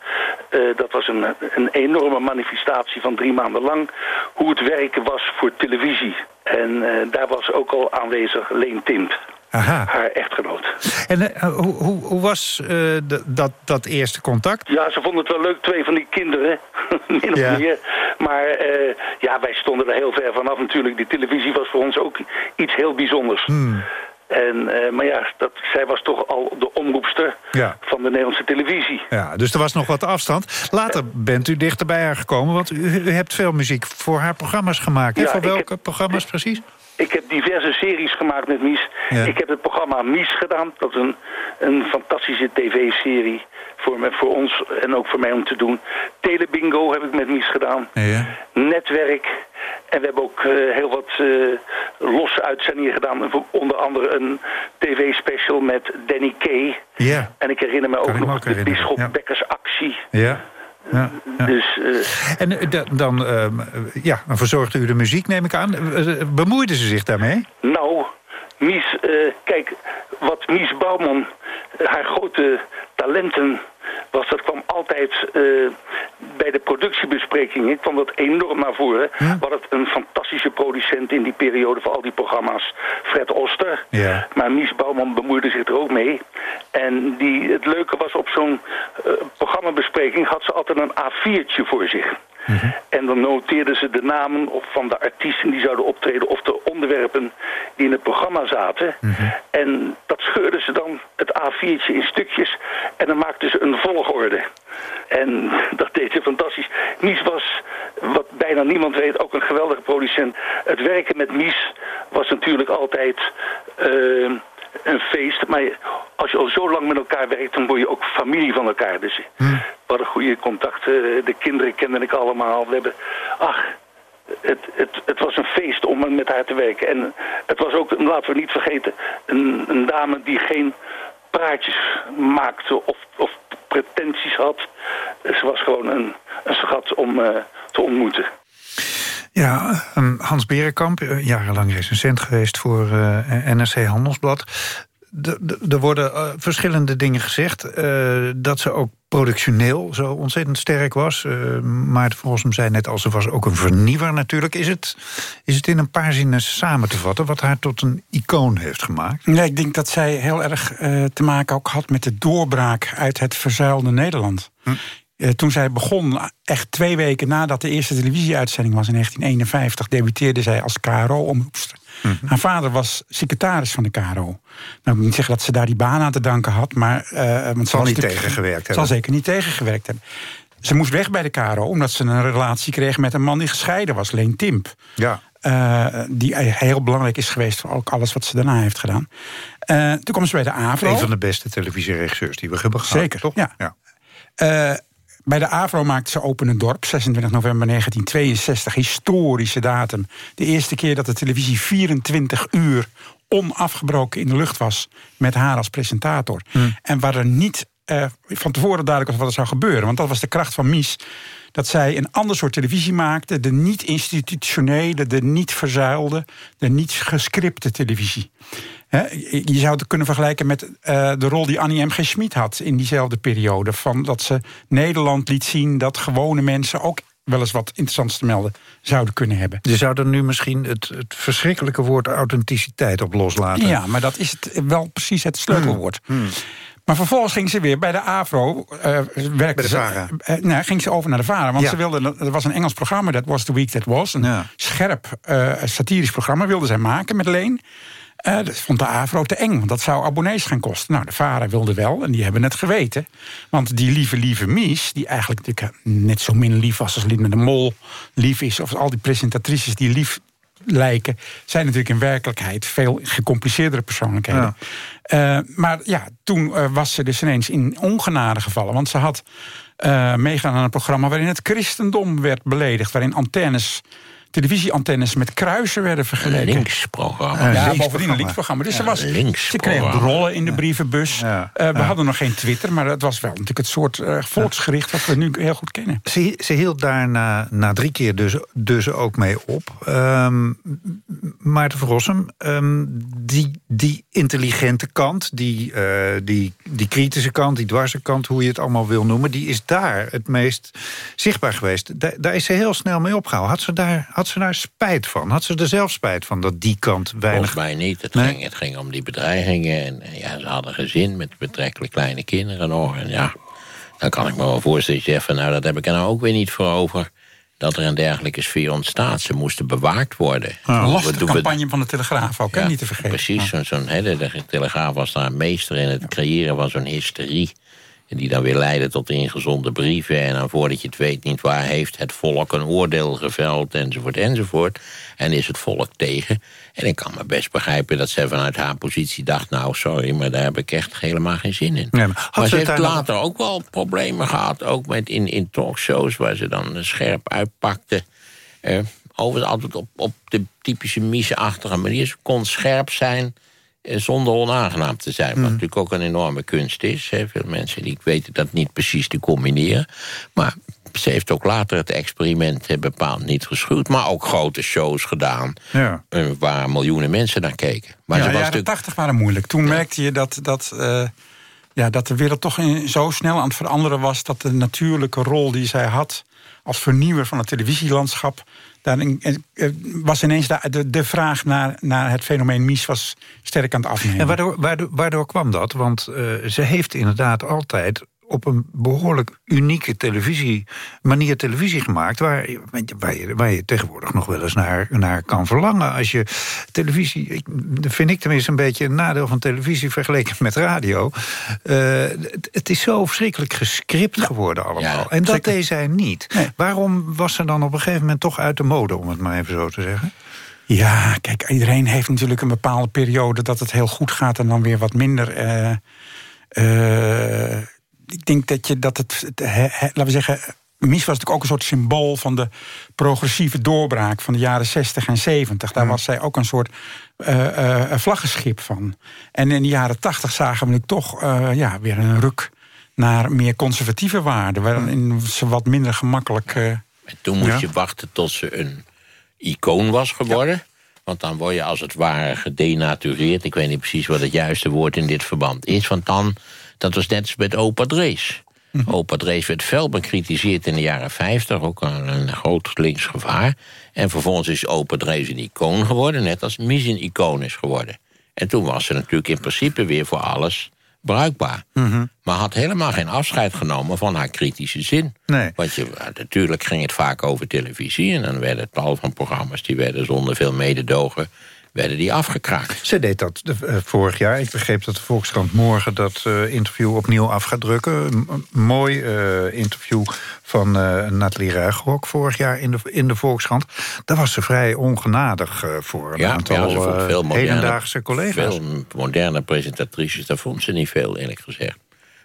Eh, dat was een, een enorme manifestatie van drie maanden lang, hoe het werken was voor televisie. En eh, daar was ook al aanwezig Leen Timp, Aha. haar echtgenoot. En eh, hoe, hoe, hoe was eh, dat, dat eerste contact? Ja, ze vonden het wel leuk, twee van die kinderen, min of Ja. meer. Maar eh, ja, wij stonden er heel ver vanaf natuurlijk. Die televisie was voor ons ook iets heel bijzonders. Hmm. En, eh, maar ja, dat, zij was toch al de omroepster Ja. van de Nederlandse televisie. Ja, dus er was nog wat afstand. Later bent u dichter bij haar gekomen, want u, u hebt veel muziek voor haar programma's gemaakt. Ja, voor welke programma's precies? Ik heb diverse series gemaakt met Mies. Ja. Ik heb het programma Mies gedaan. Dat is een, een fantastische tv-serie voor, me, voor ons en ook voor mij om te doen. Telebingo heb ik met Mies gedaan. Ja. Netwerk. En we hebben ook eh, heel wat eh, losse uitzendingen gedaan. Onder andere een tv-special met Danny Kay. Ja. En ik herinner me ook nog de Bisschop. Bekkers actie. Ja. Ja, ja. Dus, eh, En eh, da- dan, ehm, ja, dan verzorgde u de muziek, neem ik aan. Eh, Bemoeide ze zich daarmee? Nou, Mies, kijk, wat Mies Bouwman, haar grote talenten was, dat kwam altijd eh, bij de productiebesprekingen, kwam dat enorm naar voren. We hadden een fantastische producent in die periode voor al die programma's, Fred Oster. Maar Mies Bouwman bemoeide zich er ook mee. En die, het leuke was, op zo'n eh, programmabespreking had ze altijd een A4'tje voor zich. En dan noteerden ze de namen van de artiesten die zouden optreden... of de onderwerpen die in het programma zaten. En dat scheurden ze dan, het A4'tje, in stukjes. En dan maakten ze een volgorde. En dat deed ze fantastisch. Mies was, wat bijna niemand weet, ook een geweldige producent. Het werken met Mies was natuurlijk altijd... eh, een feest, maar als je al zo lang met elkaar werkt, dan word je ook familie van elkaar. Dus we hadden goede contacten, de kinderen kende ik allemaal. We hebben, ach, het, het, het was een feest om met haar te werken. En het was ook, laten we niet vergeten, een, een dame die geen praatjes maakte of, of pretenties had. Ze was gewoon een, een schat om eh, te ontmoeten. Ja, ehm, Hans Berenkamp, eh, jarenlang recensent geweest voor eh, NRC Handelsblad. Er worden eh, verschillende dingen gezegd. dat ze ook productioneel zo ontzettend sterk was. Uh, Maarten Volsum zei net al, ze was ook een vernieuwer natuurlijk. Is het, is het in een paar zinnen samen te vatten... wat haar tot een icoon heeft gemaakt? Nee, ik denk dat zij heel erg te maken ook had... met de doorbraak uit het verzuilde Nederland. Hm. Uh, toen zij begon, echt twee weken nadat de eerste televisieuitzending was in 1951... debuteerde zij als KRO-omroepster. Mm -hmm. Haar vader was secretaris van de KRO. Nou, ik moet niet zeggen dat ze daar die baan aan te danken had... maar... Uh, want zal niet tegengewerkt hebben. Zal zeker niet tegengewerkt hebben. Ze moest weg bij de KRO omdat ze een relatie kreeg... met een man die gescheiden was, Leen Timp. Ja. Uh, die heel belangrijk is geweest voor ook alles wat ze daarna heeft gedaan. Uh, toen kwam ze bij de AVRO. Een van de beste televisieregisseurs die we hebben gehad. Zeker, toch? Ja. ja. Uh, bij de AVRO maakte ze Open het Dorp, 26 november 1962. Historische datum. De eerste keer dat de televisie 24 uur onafgebroken in de lucht was... met haar als presentator. Hmm. En waar er niet uh, van tevoren duidelijk was wat er zou gebeuren. Want dat was de kracht van Mies. Dat zij een ander soort televisie maakte. De niet-institutionele, de niet-verzuilde... de niet-gescripte televisie. He, je zou het kunnen vergelijken met uh, de rol die Annie M. G. Schmid had... in diezelfde periode. Van dat ze Nederland liet zien dat gewone mensen... ook wel eens wat interessants te melden zouden kunnen hebben. Je zou er nu misschien het, het verschrikkelijke woord authenticiteit op loslaten. Ja, maar dat is het, wel precies het sleutelwoord. Hmm. Hmm. Maar vervolgens ging ze weer bij de AVRO. Uh, werkte bij de VARA? Ze, uh, nee, ging ze over naar de VARA. Want Ja. ze wilde, er was een Engels programma, dat was The Week That Was. Een Ja. scherp uh, satirisch programma wilde zij maken met Leen. Eh, dat vond de AVRO te eng, want dat zou abonnees gaan kosten. Nou, de VARA wilde wel, en die hebben het geweten. Want die lieve, lieve Mies, die eigenlijk natuurlijk net zo min lief was als Linde de Mol lief is... of al die presentatrices die lief lijken... zijn natuurlijk in werkelijkheid veel gecompliceerdere persoonlijkheden. Uh, maar ja, toen uh, was ze dus ineens in ongenade gevallen. Want ze had meegaan aan een programma waarin het christendom werd beledigd. Waarin antennes, televisieantennes met kruisen werden vergeleken. Een linksprogramma. Ja, linksprogramma. bovendien een linksprogramma. Dus Ja, ze, was, een ze kreeg rollen in de brievenbus. Ja, Uh, we ja. hadden nog geen Twitter, maar het was wel natuurlijk het soort uh, volksgericht... wat we nu heel goed kennen. Ze, ze hield daar na, na drie keer dus, dus ook mee op. Um, Maarten Verrossum, um, die, die intelligente kant, die, uh, die, die kritische kant, die dwarse kant, hoe je het allemaal wil noemen, die is daar het meest zichtbaar geweest. Da daar is ze heel snel mee opgehouden. Had ze, daar, had ze daar spijt van? Had ze er zelf spijt van dat die kant weinig... Volgens mij niet. Het, Nee? ging, het ging om die bedreigingen. En ja, ze hadden gezin met betrekkelijk kleine kinderen nog. En ja, dan kan ik me wel voorstellen. dat je zegt van, nou, dat heb ik er nou ook weer niet voor over. Dat er een dergelijke sfeer ontstaat. Ze moesten bewaard worden. Een lastige doen we- campagne van de Telegraaf ook, hè, Ja, niet te vergeten. Precies, zo'n zo'n hè, de, de Telegraaf was daar een meester in het creëren van zo'n hysterie. En die dan weer leidde tot ingezonde brieven. En dan voordat je het weet niet waar heeft het volk een oordeel geveld. Enzovoort, enzovoort. En is het volk tegen. En ik kan me best begrijpen dat zij vanuit haar positie dacht... nou, sorry, maar daar heb ik echt helemaal geen zin in. Nee, maar ze heeft later ook wel problemen gehad. Ook met in, in talkshows waar ze dan scherp uitpakte. Eh, overigens altijd op, op de typische Mies-achtige manier. Ze kon scherp zijn zonder onaangenaam te zijn. Wat natuurlijk ook een enorme kunst is. Hè. Veel mensen die weten dat niet precies te combineren. Maar ze heeft ook later het experiment eh, bepaald niet geschuwd. Maar ook grote shows gedaan Ja. eh, waar miljoenen mensen naar keken. Maar ja, ze was jaren natuurlijk... 80 waren moeilijk. Toen merkte je dat, dat, uh, ja, dat de wereld toch in, zo snel aan het veranderen was... dat de natuurlijke rol die zij had als vernieuwer van het televisielandschap... Daarin, uh, was ineens de, vraag naar, naar het fenomeen Mies was sterk aan het afnemen. En waardoor, waardoor, kwam dat? Want uh, ze heeft inderdaad altijd op een behoorlijk unieke televisie, manier televisie gemaakt... Waar, waar, je, waar je tegenwoordig nog wel eens naar, naar kan verlangen. Als je televisie... Ik, vind ik tenminste een beetje een nadeel van televisie... vergeleken met radio. Uh, het, het, is zo verschrikkelijk gescript geworden allemaal. Ja, en dat zeker. deed zij niet. Nee. Waarom was ze dan op een gegeven moment toch uit de mode... om het maar even zo te zeggen? Ja, kijk, iedereen heeft natuurlijk een bepaalde periode... dat het heel goed gaat en dan weer wat minder... Uh, uh, ik denk dat je dat het, het he, he, laten we zeggen. Mies was natuurlijk ook een soort symbool van de progressieve doorbraak van de jaren 60 en 70. Daar ja. was zij ook een soort uh, uh, vlaggenschip van. En in de jaren 80 zagen we nu toch uh, ja, weer een ruk naar meer conservatieve waarden. Waarin ze wat minder gemakkelijk. en toen moest ja. je wachten tot ze een icoon was geworden. Ja. Want dan word je als het ware gedenatureerd. Ik weet niet precies wat het juiste woord in dit verband is. Want dan, dat was net als met opa Drees. Opa Drees werd fel bekritiseerd in de jaren 50, ook een, een groot links gevaar. En vervolgens is Opa Drees een icoon geworden, net als Mies een icoon is geworden. En toen was ze natuurlijk in principe weer voor alles bruikbaar. Maar had helemaal geen afscheid genomen van haar kritische zin. Nee. Want je, natuurlijk ging het vaak over televisie... en dan werden tal van programma's die werden zonder veel mededogen... werden die afgekraakt. Ze deed dat eh, vorig jaar. Ik begreep dat de Volkskrant morgen dat eh, interview opnieuw af gaat drukken. Een, mooi eh, interview van Nathalie Ruigrok vorig jaar in de, in de Volkskrant. Daar was ze vrij ongenadig voor een Ja, aantal ja, veel moderne, hedendaagse collega's. Veel moderne presentatrices, daar vond ze niet veel, eerlijk gezegd.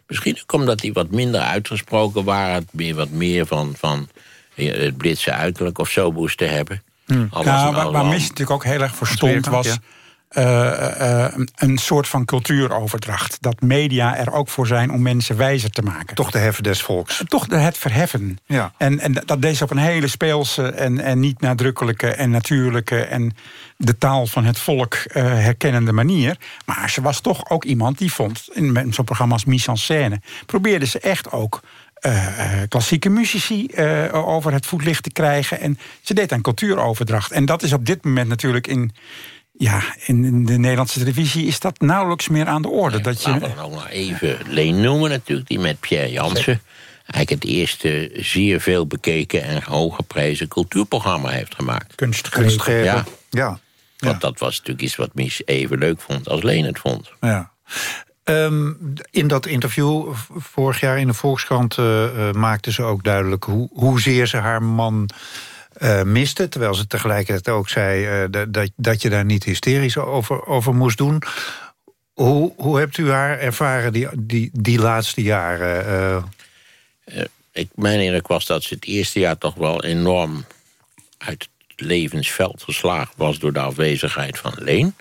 Misschien ook omdat die wat minder uitgesproken waren... meer wat meer van, van het blitse uiterlijk of zo moesten hebben. Was Ja, waar, waar natuurlijk ook heel erg voor stond, was ja. eh, eh, een- soort van cultuuroverdracht. Dat media er ook voor zijn om mensen wijzer te maken. Toch de heffen des volks. Toch de, het verheffen. Ja. En, en dat deed ze op een hele speelse en, en niet nadrukkelijke en natuurlijke... en de taal van het volk eh, herkennende manier. Maar ze was toch ook iemand die vond, in met zo'n programma als Mise en Scène... probeerde ze echt ook eh, eh, klassieke muzici eh, over het voetlicht te krijgen. En ze deed aan cultuuroverdracht. En dat is op dit moment natuurlijk in... Ja, in de Nederlandse televisie is dat nauwelijks meer aan de orde. dat je, Laten we dan ook nog even Leen noemen natuurlijk, die met Pierre Jansen... eigenlijk het eerste zeer veel bekeken en hooggeprezen cultuurprogramma heeft gemaakt. Kunstgrepen. Kunstgrepen. Ja. Ja. Want dat was natuurlijk iets wat Mies even leuk vond als Leen het vond. Ja. Ehm, in dat interview vorig jaar in de Volkskrant eh, maakte ze ook duidelijk hoe, hoezeer ze haar man eh, miste. Terwijl ze tegelijkertijd ook zei dat- dat, je daar niet hysterisch over, over moest doen. Hoe, hoe hebt u haar ervaren die, die, die laatste jaren? ik, mijn indruk was dat ze het eerste jaar toch wel enorm uit het levensveld geslagen was door de afwezigheid van Leen.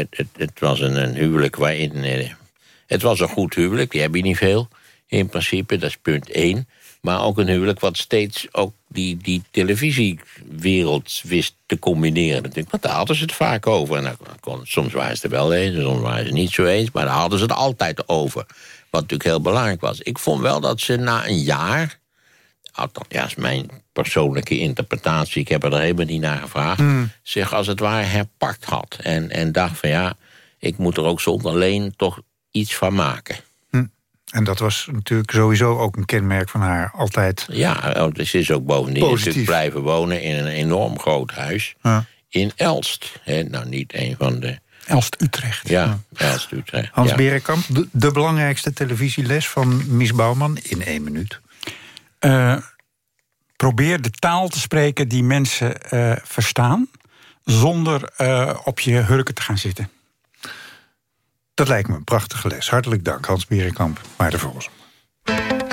Het, het, was een, huwelijk waarin. eh, het was een goed huwelijk, die heb je niet veel. In principe, dat is punt één. Maar ook een huwelijk wat steeds ook die, die televisiewereld wist te combineren. Want daar hadden ze het vaak over. En dan kon, soms waren ze het wel eens, en soms waren ze het niet zo eens. Maar daar hadden ze het altijd over. Wat natuurlijk heel belangrijk was. Ik vond wel dat ze na een jaar... Althans, ja, is mijn persoonlijke interpretatie. Ik heb er helemaal niet naar gevraagd. Zich als het ware herpakt had. En, en dacht van ja, ik moet er ook zonder alleen toch iets van maken. En dat was natuurlijk sowieso ook een kenmerk van haar. Altijd. Ja, oh, dus ze is ook bovendien Positief. natuurlijk blijven wonen in een enorm groot huis. Ja. In Elst. Nou, niet een van de... Elst-Utrecht. Ja, Elst Utrecht. Hans ja. Berenkamp, de, de belangrijkste televisieles van Mies Bouwman in één minuut. Eh, probeer de taal te spreken die mensen eh, verstaan... zonder eh, op je hurken te gaan zitten. Dat lijkt me een prachtige les. Hartelijk dank, Hans Berenkamp. Maarten.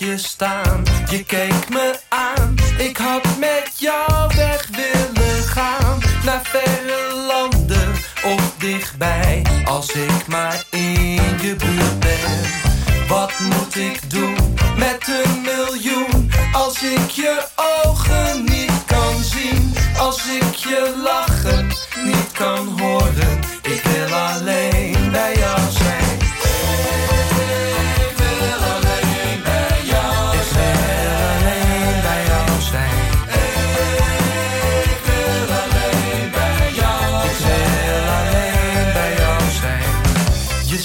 Je staan, je keek me aan. Ik had met jou weg willen gaan. Naar verre landen of dichtbij. Als ik maar in je buurt ben. Wat moet ik doen met een miljoen? Als ik je ogen niet kan zien. Als ik je lachen niet kan horen.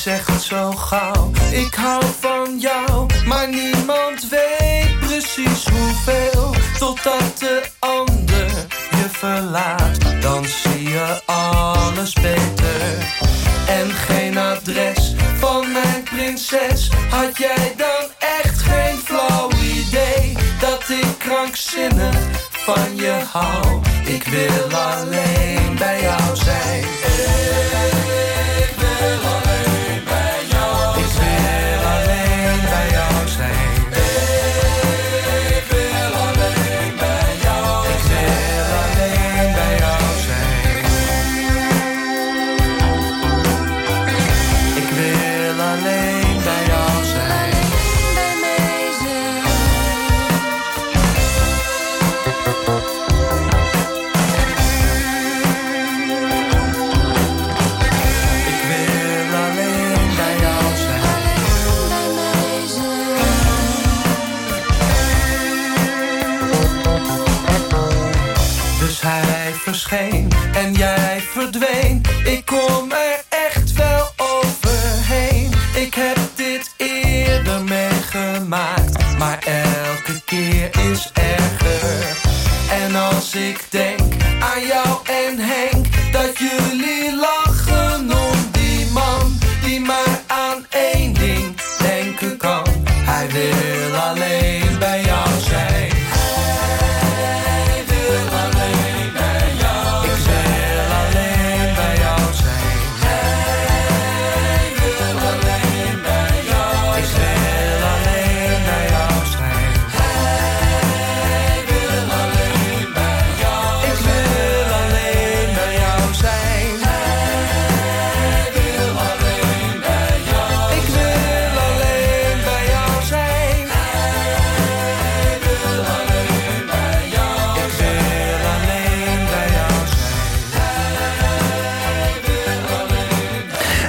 Zegt zo gauw, ik hou van jou. Maar niemand weet precies hoeveel. Totdat de ander je verlaat, dan zie je alles beter. En geen adres van mijn prinses. Had jij dan echt geen flauw idee dat ik krankzinnig van je hou? Ik wil alleen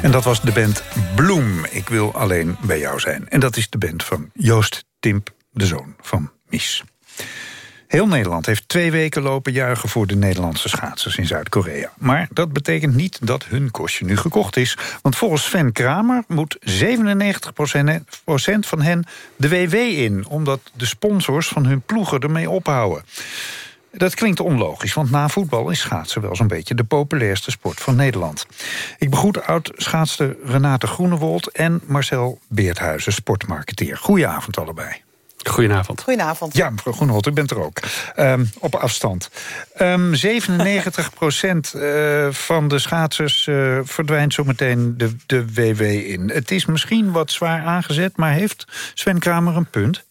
En dat was de band Bloem. Ik wil alleen bij jou zijn. En dat is de band van Joost Timp, de zoon van Mies. Heel Nederland heeft twee weken lopen juichen voor de Nederlandse schaatsers in Zuid-Korea. Maar dat betekent niet dat hun kostje nu gekocht is. Want volgens Sven Kramer moet 97% van hen de WW in... omdat de sponsors van hun ploegen ermee ophouden. Dat klinkt onlogisch, want na voetbal is schaatsen wel zo'n beetje de populairste sport van Nederland. Ik begroet oud-schaatster Renate Groenewold en Marcel Beerthuizen, sportmarketeer. Goedenavond allebei. Goedenavond. Goedenavond. Ja, mevrouw Groenewold, u bent er ook. Ehm, op afstand. Ehm 97% van de schaatsers eh, verdwijnt zometeen de, de WW in. Het is misschien wat zwaar aangezet, maar heeft Sven Kramer een punt?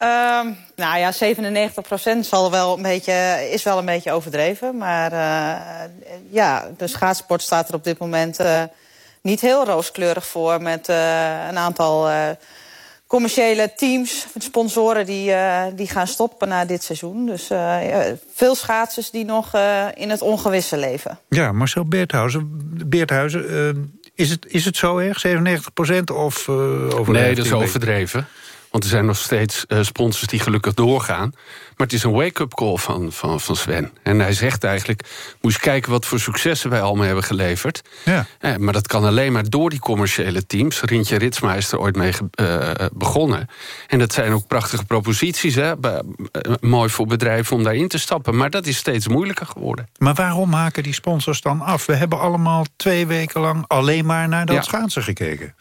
Ehm, nou ja, 97% zal wel een beetje, is wel een beetje overdreven. Maar eh, ja, de schaatsport staat er op dit moment eh, niet heel rooskleurig voor... met eh, een aantal eh, commerciële teams, sponsoren die, eh, die gaan stoppen na dit seizoen. Dus eh, ja, veel schaatsers die nog eh, in het ongewisse leven. Ja, Marcel Beerthuizen, Beerthuizen is, het, is het zo erg, 97% of uh, overdreven? Nee, dat is overdreven. Want er zijn nog steeds eh, sponsors die gelukkig doorgaan. Maar het is een wake-up call van, van, van Sven. En hij zegt eigenlijk, moet je kijken wat voor successen wij allemaal hebben geleverd. Ja. Eh, maar dat kan alleen maar door die commerciële teams. Rintje Ritsma is er ooit mee eh, begonnen. En dat zijn ook prachtige proposities. Hè? Mooi voor bedrijven om daarin te stappen. Maar dat is steeds moeilijker geworden. Maar waarom haken die sponsors dan af? We hebben allemaal twee weken lang alleen maar naar dat Ja. schaatsen gekeken.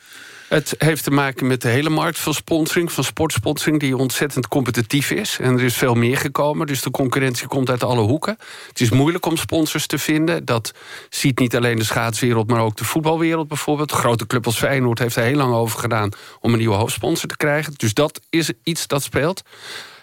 Het heeft te maken met de hele markt van sponsoring, van sportsponsoring, die ontzettend competitief is. En er is veel meer gekomen, dus de concurrentie komt uit alle hoeken. Het is moeilijk om sponsors te vinden. Dat ziet niet alleen de schaatswereld, maar ook de voetbalwereld bijvoorbeeld. De grote club als Feyenoord heeft er heel lang over gedaan om een nieuwe hoofdsponsor te krijgen. Dus dat is iets dat speelt.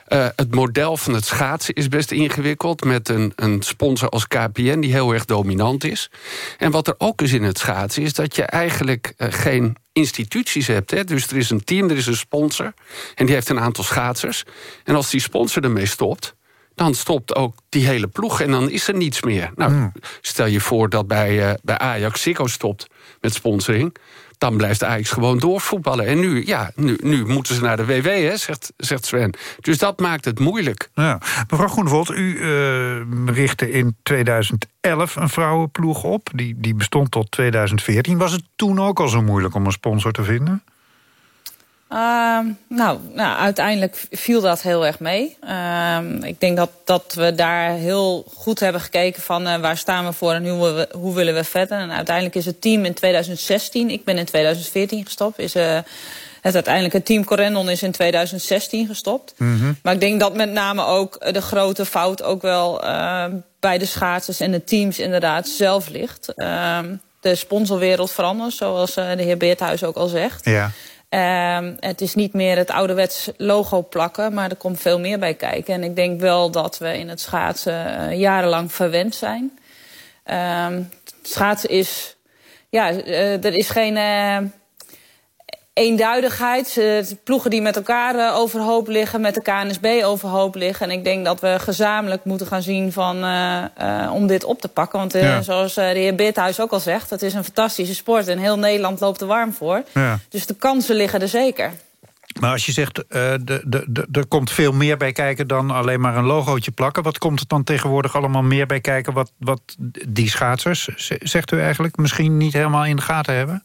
Eh, het model van het schaatsen is best ingewikkeld... met een, een sponsor als KPN die heel erg dominant is. En wat er ook is in het schaatsen... is dat je eigenlijk eh, geen instituties hebt. Hè? Dus er is een team, er is een sponsor... en die heeft een aantal schaatsers. En als die sponsor ermee stopt... dan stopt ook die hele ploeg en dan is er niets meer. Nou, stel je voor dat bij, eh, bij Ajax Ziggo stopt met sponsoring... dan blijft Ajax gewoon doorvoetballen. En nu, ja, nu, nu moeten ze naar de WW, zegt, zegt Sven. Dus dat maakt het moeilijk. Ja. Mevrouw Groenewold, u eh, richtte in 2011 een vrouwenploeg op. Die, die bestond tot 2014. Was het toen ook al zo moeilijk om een sponsor te vinden? Ehm, nou, nou, uiteindelijk viel dat heel erg mee. Ehm, ik denk dat, dat we daar heel goed hebben gekeken van eh, waar staan we voor en hoe, we, hoe willen we verder. En uiteindelijk is het team in 2016, ik ben in 2014 gestopt, is eh, het uiteindelijke team Corendon is in 2016 gestopt. Maar ik denk dat met name ook eh, de grote fout ook wel eh, bij de schaatsers en de teams inderdaad zelf ligt. Ehm, de sponsorwereld verandert, zoals de heer Beerthuis ook al zegt. Ja. Ehm, het is niet meer het ouderwets logo plakken, maar er komt veel meer bij kijken. En ik denk wel dat we in het schaatsen eh, jarenlang verwend zijn. Ehm, schaatsen is, ja, eh, er is geen eh, eenduidigheid. Eh, ploegen die met elkaar eh, overhoop liggen, met de KNSB overhoop liggen. En ik denk dat we gezamenlijk moeten gaan zien van, eh, om dit op te pakken. Want Ja. zoals de heer Beerthuis ook al zegt, het is een fantastische sport. En heel Nederland loopt er warm voor. Ja. Dus de kansen liggen er zeker. Maar als je zegt, er komt veel meer bij kijken dan alleen maar een logootje plakken. Wat komt er dan tegenwoordig allemaal meer bij kijken... wat, wat die schaatsers, zegt u eigenlijk, misschien niet helemaal in de gaten hebben?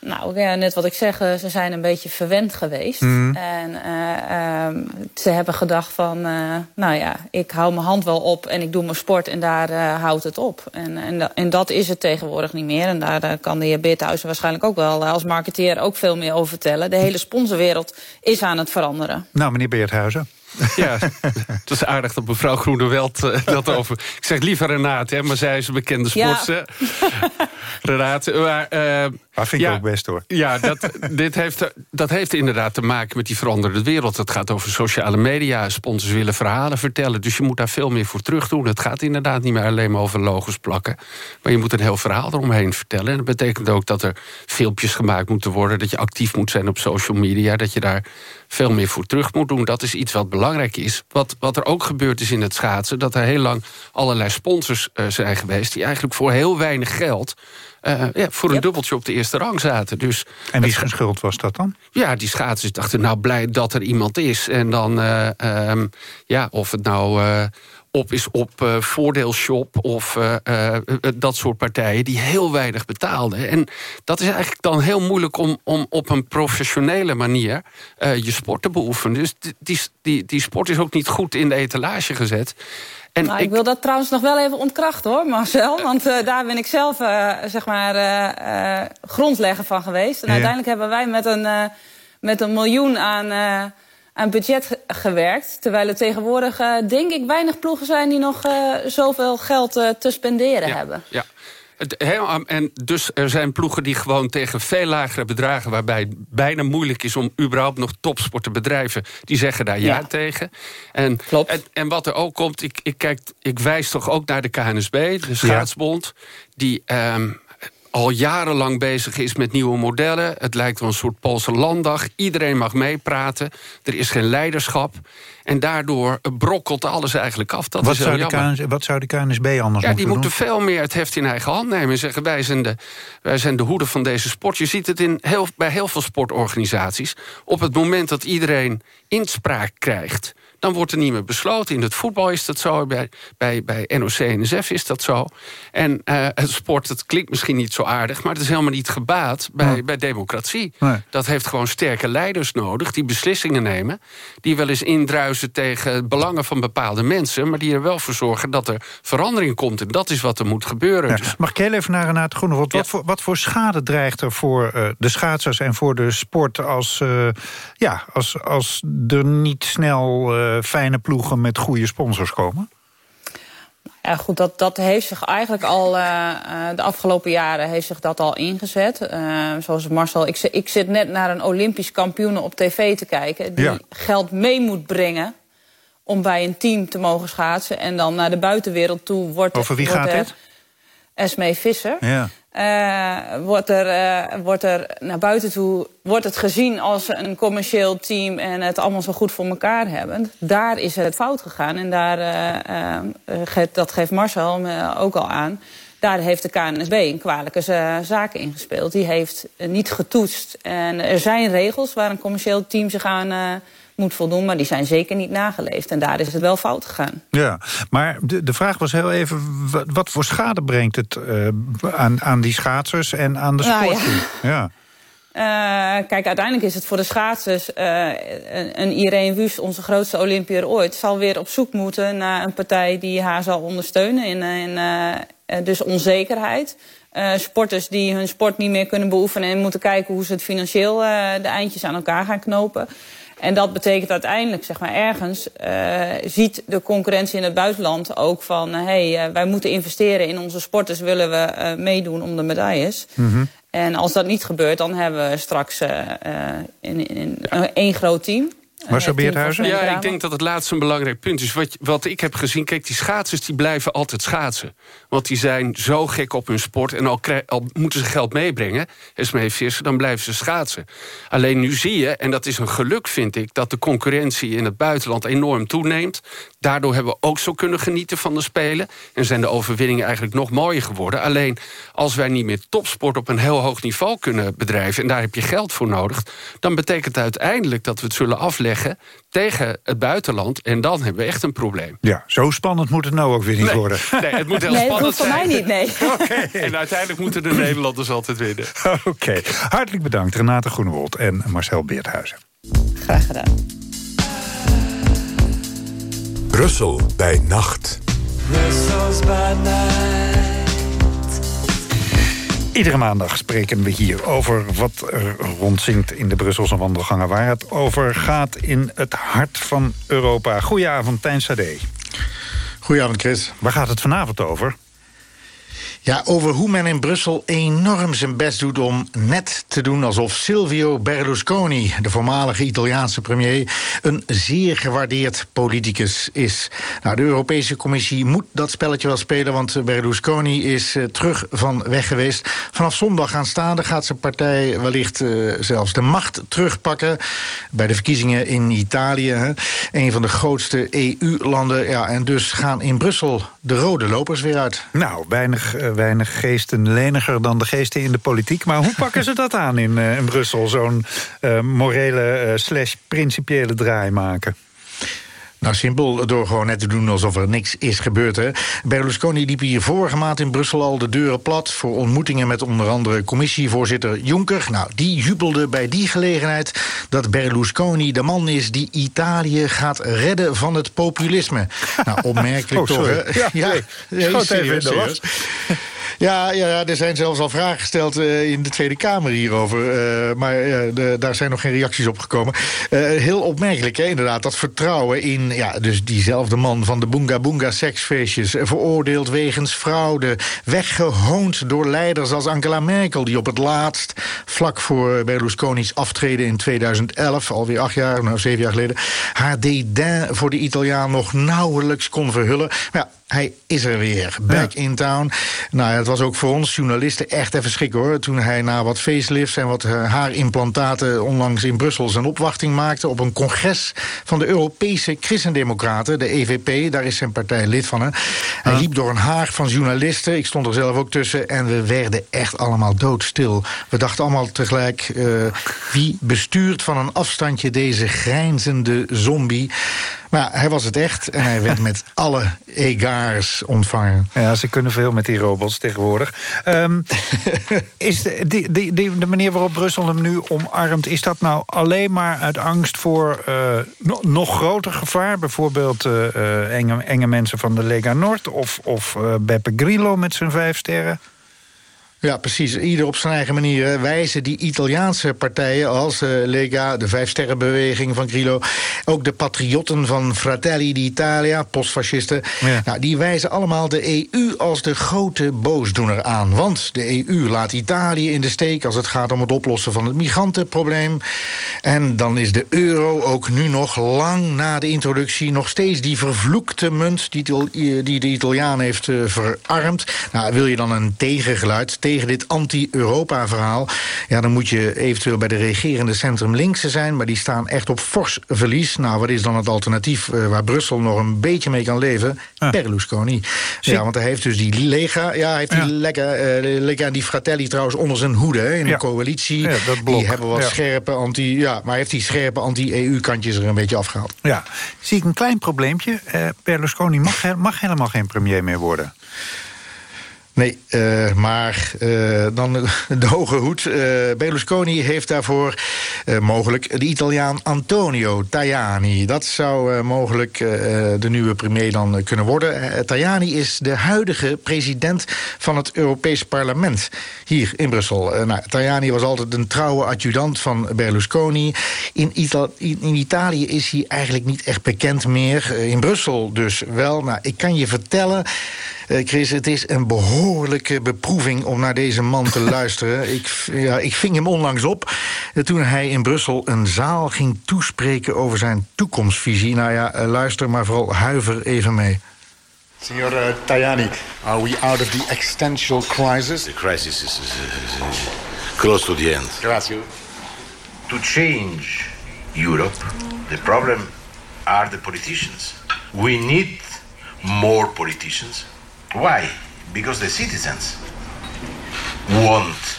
Nou, net wat ik zeg, eh, ze zijn een beetje verwend geweest. Mhm. En uh, um, ze hebben gedacht van, uh, nou ja, ik hou mijn hand wel op en ik doe mijn sport en daar uh, houdt het op. En, en, en, dat is het tegenwoordig niet meer. En daar kan de heer Beerthuizen waarschijnlijk ook wel als marketeer ook veel meer over vertellen. De hele sponsorwereld is aan het veranderen. Nou, meneer Beerthuizen. Ja, het was aardig dat mevrouw Groenewald uh, dat over... Ik zeg liever Renate, hè, maar zij is een bekende sportster. Ja. Renate, maar... Uh, maar vind ik ja, ook best, hoor. Ja, dat, dit heeft, dat heeft inderdaad te maken met die veranderde wereld. Het gaat over sociale media. Sponsors willen verhalen vertellen. Dus je moet daar veel meer voor terug doen. Het gaat inderdaad niet meer alleen maar over logos plakken. Maar je moet een heel verhaal eromheen vertellen. En dat betekent ook dat er filmpjes gemaakt moeten worden. Dat je actief moet zijn op social media. Dat je daar veel meer voor terug moet doen. Dat is iets wat belangrijk is. Wat, wat er ook gebeurd is in het schaatsen... dat er heel lang allerlei sponsors uh, zijn geweest... die eigenlijk voor heel weinig geld... Uh, ja, voor een yep. dubbeltje op de eerste rang zaten. Dus en wie zijn schuld was dat dan? Ja, die schaatsers dachten, nou blij dat er iemand is. En dan, uh, um, ja, of het nou... Op is op uh, voordeelshop of uh, uh, dat soort partijen die heel weinig betaalden. En dat is eigenlijk dan heel moeilijk om, om op een professionele manier je sport te beoefenen. Dus die, die, die sport is ook niet goed in de etalage gezet. En nou, ik, ik, wil dat trouwens nog wel even ontkrachten hoor, Marcel. Want uh, daar ben ik zelf uh, zeg maar uh, grondlegger van geweest. En ja. uiteindelijk hebben wij met een, met een miljoen aan, aan budget gewerkt. Terwijl er tegenwoordig denk ik weinig ploegen zijn die nog zoveel geld te spenderen ja, hebben. Ja. En dus er zijn ploegen die gewoon tegen veel lagere bedragen... waarbij het bijna moeilijk is om überhaupt nog topsport te bedrijven... die zeggen daar ja, Ja. tegen. En, Klopt. En, en wat er ook komt, ik, ik, kijk, ik wijs toch ook naar de KNSB, de schaatsbond... die ehm, al jarenlang bezig is met nieuwe modellen. Het lijkt wel een soort Poolse landdag. Iedereen mag meepraten. Er is geen leiderschap. En daardoor brokkelt alles eigenlijk af. Dat wat, is zou. KNS, wat zou de KNSB anders Ja, moeten die doen? moeten veel meer het heft in eigen hand nemen. En zeggen, wij zijn, de, wij zijn de hoede van deze sport. Je ziet het in heel, bij heel veel sportorganisaties. Op het moment dat iedereen inspraak krijgt... dan wordt er niet meer besloten. In het voetbal is dat zo, bij, bij, bij NOC-NSF is dat zo. En uh, het sport, dat klinkt misschien niet zo aardig... maar het is helemaal niet gebaat bij, Nee. bij democratie. Nee. Dat heeft gewoon sterke leiders nodig... die beslissingen nemen, die wel eens indruisen... tegen belangen van bepaalde mensen... maar die er wel voor zorgen dat er verandering komt. En dat is wat er moet gebeuren. Ja, Dus Mag ik heel even naar Renate Groenewold? Wat, voor, wat voor schade dreigt er voor eh, de schaatsers en voor de sport... als, eh, ja, als, als er niet snel eh, fijne ploegen met goede sponsors komen? Ja, goed, dat, dat heeft zich eigenlijk al uh, de afgelopen jaren heeft zich dat al ingezet. Uh, zoals Marcel, ik, ik zit net naar een Olympisch kampioen op tv te kijken... die Ja. geld mee moet brengen om bij een team te mogen schaatsen. En dan naar de buitenwereld toe wordt... Over wie wordt gaat dit? Esmee Visser. Ja. Eh, wordt, er, eh, wordt er naar buiten toe wordt het gezien als een commercieel team en het allemaal zo goed voor elkaar hebben. Daar is het fout gegaan en daar, eh, dat geeft Marcel me ook al aan. Daar heeft de KNSB een kwalijke za- zaken ingespeeld. Die heeft niet getoetst. En er zijn regels waar een commercieel team zich aan moet voldoen, maar die zijn zeker niet nageleefd. En daar is het wel fout gegaan. Ja, maar de, de vraag was heel even... wat, wat voor schade brengt het eh, aan, aan die schaatsers en aan de Nou, sport? ja. toe? Ja. Eh, kijk, uiteindelijk is het voor de schaatsers... eh, een, Irene onze grootste Olympiër ooit... zal weer op zoek moeten naar een partij die haar zal ondersteunen. In, in, dus onzekerheid. Sporters die hun sport niet meer kunnen beoefenen... en moeten kijken hoe ze het financieel de eindjes aan elkaar gaan knopen. En dat betekent uiteindelijk, zeg maar, ergens eh, ziet de concurrentie in het buitenland ook van... hé, hey, eh, wij moeten investeren in onze sporters, willen we eh, meedoen om de medailles. Mhm. En als dat niet gebeurt, dan hebben we straks eh, eh, in, in, een één groot team. Marcel Beerthuizen? Ja, ik denk dat het laatste een belangrijk punt is. Wat, wat ik heb gezien, kijk, die schaatsers die blijven altijd schaatsen. Want die zijn zo gek op hun sport. En al, al moeten ze geld meebrengen, Esmee Visser, dan blijven ze schaatsen. Alleen nu zie je, en dat is een geluk vind ik... dat de concurrentie in het buitenland enorm toeneemt. Daardoor hebben we ook zo kunnen genieten van de Spelen. En zijn de overwinningen eigenlijk nog mooier geworden. Alleen, als wij niet meer topsport op een heel hoog niveau kunnen bedrijven... en daar heb je geld voor nodig... dan betekent uiteindelijk dat we het zullen afleggen tegen het buitenland. En dan hebben we echt een probleem. Ja, zo spannend moet het nou ook weer niet Nee. worden. Nee, het moet heel Nee, spannend hoeft voor zijn. mij niet, nee. En uiteindelijk moeten de Nederlanders altijd winnen. Oké, hartelijk bedankt Renate Groenewold en Marcel Beerthuizen. Graag gedaan. Brussel bij nacht. Brussels by night. Iedere maandag spreken we hier over wat er rondzinkt in de Brusselse wandelgangen... waar het over gaat in het hart van Europa. Goedenavond, Tijn Sade. Goedenavond, Chris. Waar gaat het vanavond over? Ja, over hoe men in Brussel enorm zijn best doet om net te doen alsof Silvio Berlusconi, de voormalige Italiaanse premier, een zeer gewaardeerd politicus is. Nou, de Europese Commissie moet dat spelletje wel spelen, want Berlusconi is eh, terug van weg geweest. Vanaf zondag aanstaande gaat zijn partij wellicht eh, zelfs de macht terugpakken bij de verkiezingen in Italië, hè. een van de grootste EU-landen. Ja, en dus gaan in Brussel de rode lopers weer uit. Nou, weinig, eh, weinig geesten leniger dan de geesten in de politiek. Maar hoe pakken ze dat aan in, eh, in Brussel? Zo'n eh, morele eh, slash principiële draai maken? Nou, simpel, door gewoon net te doen alsof er niks is gebeurd. Hè. Berlusconi liep hier vorige maand in Brussel al de deuren plat... voor ontmoetingen met onder andere commissievoorzitter Juncker. Nou, die jubelde bij die gelegenheid dat Berlusconi de man is... die Italië gaat redden van het populisme. Nou, opmerkelijk Oh, toch, hè? Ja, nee. nee, Schoot even in serieus, de serieus. Ja, ja, er zijn zelfs al vragen gesteld eh, in de Tweede Kamer hierover. eh, maar eh, de- daar zijn nog geen reacties op gekomen. Heel opmerkelijk, hè, inderdaad, dat vertrouwen in ja, dus diezelfde man van de Boonga Boonga seksfeestjes. Veroordeeld wegens fraude. Weggehoond door leiders als Angela Merkel, die op het laatst, vlak voor Berlusconi's aftreden in 2011, alweer acht jaar, nou zeven jaar geleden, haar dédain voor de Italiaan nog nauwelijks kon verhullen. Maar ja, hij is er weer. Back in town. Nou, ja, het was ook voor ons journalisten echt even schrik hoor. Toen hij na wat facelifts en wat eh, haarimplantaten onlangs in Brussel zijn opwachting maakte op een congres van de Europese Christendemocraten, de EVP. Daar is zijn partij lid van. Hè. Hij liep door een haag van journalisten. Ik stond er zelf ook tussen. En we werden echt allemaal doodstil. We dachten allemaal tegelijk: eh, wie bestuurt van een afstandje deze grijnzende zombie? Maar hij was het echt en hij werd met alle egaars ontvangen. Ja, ze kunnen veel met die robots tegenwoordig. Ehm, is de, die, die, die- de manier waarop Brussel hem nu omarmt... is dat nou alleen maar uit angst voor eh, no- nog groter gevaar? Bijvoorbeeld eh, eh, enge, enge mensen van de Lega Nord... of, of Beppe Grillo met zijn vijf sterren? Ja, precies. Ieder op zijn eigen manier wijzen die Italiaanse partijen als eh, Lega, de Vijfsterrenbeweging van Grillo, ook de patriotten van Fratelli d'Italia, postfascisten, nou, die wijzen allemaal de EU als de grote boosdoener aan. Want de EU laat Italië in de steek als het gaat om het oplossen van het migrantenprobleem. En dan is de euro ook nu nog lang na de introductie nog steeds die vervloekte munt die, de- die de Italiaan heeft eh, verarmd. Nou, wil je dan een tegengeluid tegen dit anti-Europa-verhaal... ja, dan moet je eventueel bij de regerende centrum-linkse zijn... maar die staan echt op fors verlies. Nou, wat is dan het alternatief eh, waar Brussel nog een beetje mee kan leven? Berlusconi. Ja, want hij heeft dus die Lega... ja, hij heeft die Lega, Lega en die Fratelli trouwens onder zijn hoede... hè, in Ja. een coalitie. Ja, dat blok. Die hebben wat scherpe anti... ja, maar heeft die scherpe anti-EU-kantjes er een beetje afgehaald. Ja, zie ik een klein probleempje. Eh, Berlusconi mag, mag helemaal geen premier meer worden. Nee, eh, maar eh, dan de hoge hoed. Eh, Berlusconi heeft daarvoor eh, mogelijk de Italiaan Antonio Tajani. Dat zou eh, mogelijk eh, de nieuwe premier dan eh, kunnen worden. Eh, Tajani is de huidige president van het Europees Parlement hier in Brussel. Eh, nou, Tajani was altijd een trouwe adjudant van Berlusconi. In, Ita- in, in Italië is hij eigenlijk niet echt bekend meer. Eh, in Brussel dus wel. Nou, ik kan je vertellen... Eh, Chris, het is een behoorlijke beproeving om naar deze man te luisteren. Ik, ja, ik ving hem onlangs op eh, toen hij in Brussel een zaal ging toespreken over zijn toekomstvisie. Nou ja, eh, luister maar vooral huiver even mee. Signor uh, Tajani, are we out of the existential crisis? The crisis is, is, is, is close to the end. Grazie. To change Europe, the problem are the politicians. We need more politicians. Why? Because the citizens want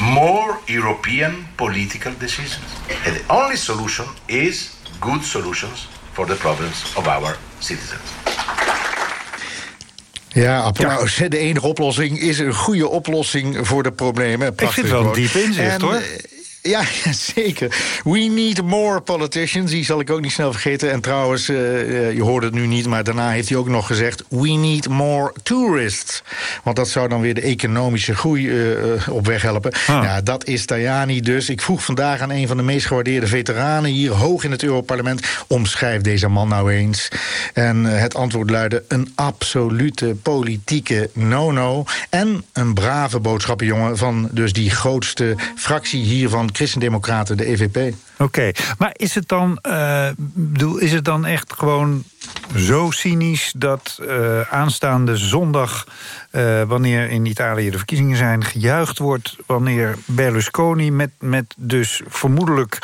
more European political decisions. And the only solution is good solutions for the problems of our citizens. Ja, applaus. De enige oplossing is een goede oplossing voor de problemen. Ik vind het wel een diep inzicht, hoor. eh, Ja, zeker. We need more politicians. Die zal ik ook niet snel vergeten. En trouwens, eh, eh, je hoorde het nu niet, maar daarna heeft hij ook nog gezegd... we need more tourists. Want dat zou dan weer de economische groei eh, op weg helpen. Ja, dat is Tajani dus. Ik vroeg vandaag aan een van de meest gewaardeerde veteranen... hier hoog in het Europarlement, omschrijf deze man nou eens. En het antwoord luidde... een absolute politieke no-no. En een brave boodschappenjongen van dus die grootste fractie hier van Christendemocraten, de EVP. Oké, maar is het, dan, eh, bedoel, is het dan echt gewoon zo cynisch... dat eh, aanstaande zondag, eh, wanneer in Italië de verkiezingen zijn... gejuicht wordt wanneer Berlusconi met, met dus vermoedelijk...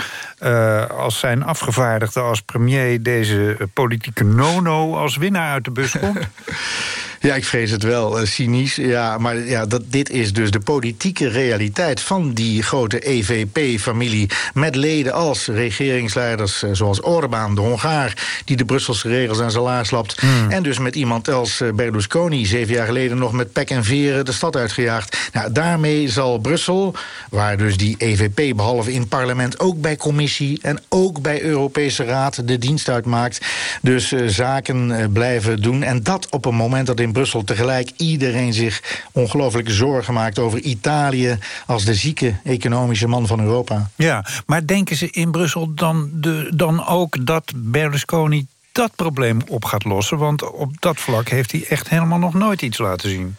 als zijn afgevaardigde als premier deze politieke nono... als winnaar uit de bus komt? Ja, ik vrees het wel, eh, cynisch. Ja, maar ja, dat, dit is dus de politieke realiteit van die grote EVP-familie... met leden als regeringsleiders eh, zoals Orbán, de Hongaar... die de Brusselse regels aan zijn laars lapt. En dus met iemand als eh, Berlusconi, zeven jaar geleden... nog met pek en veren de stad uitgejaagd. Nou, daarmee zal Brussel, waar dus die EVP... behalve in parlement ook bij commissie en ook bij Europese Raad... de dienst uitmaakt, dus zaken blijven doen. En dat op een moment dat in Brussel tegelijk iedereen zich ongelooflijk zorgen maakt over Italië als de zieke economische man van Europa. Ja, maar denken ze in Brussel dan, de, dan ook dat Berlusconi dat probleem op gaat lossen? Want op dat vlak heeft hij echt helemaal nog nooit iets laten zien.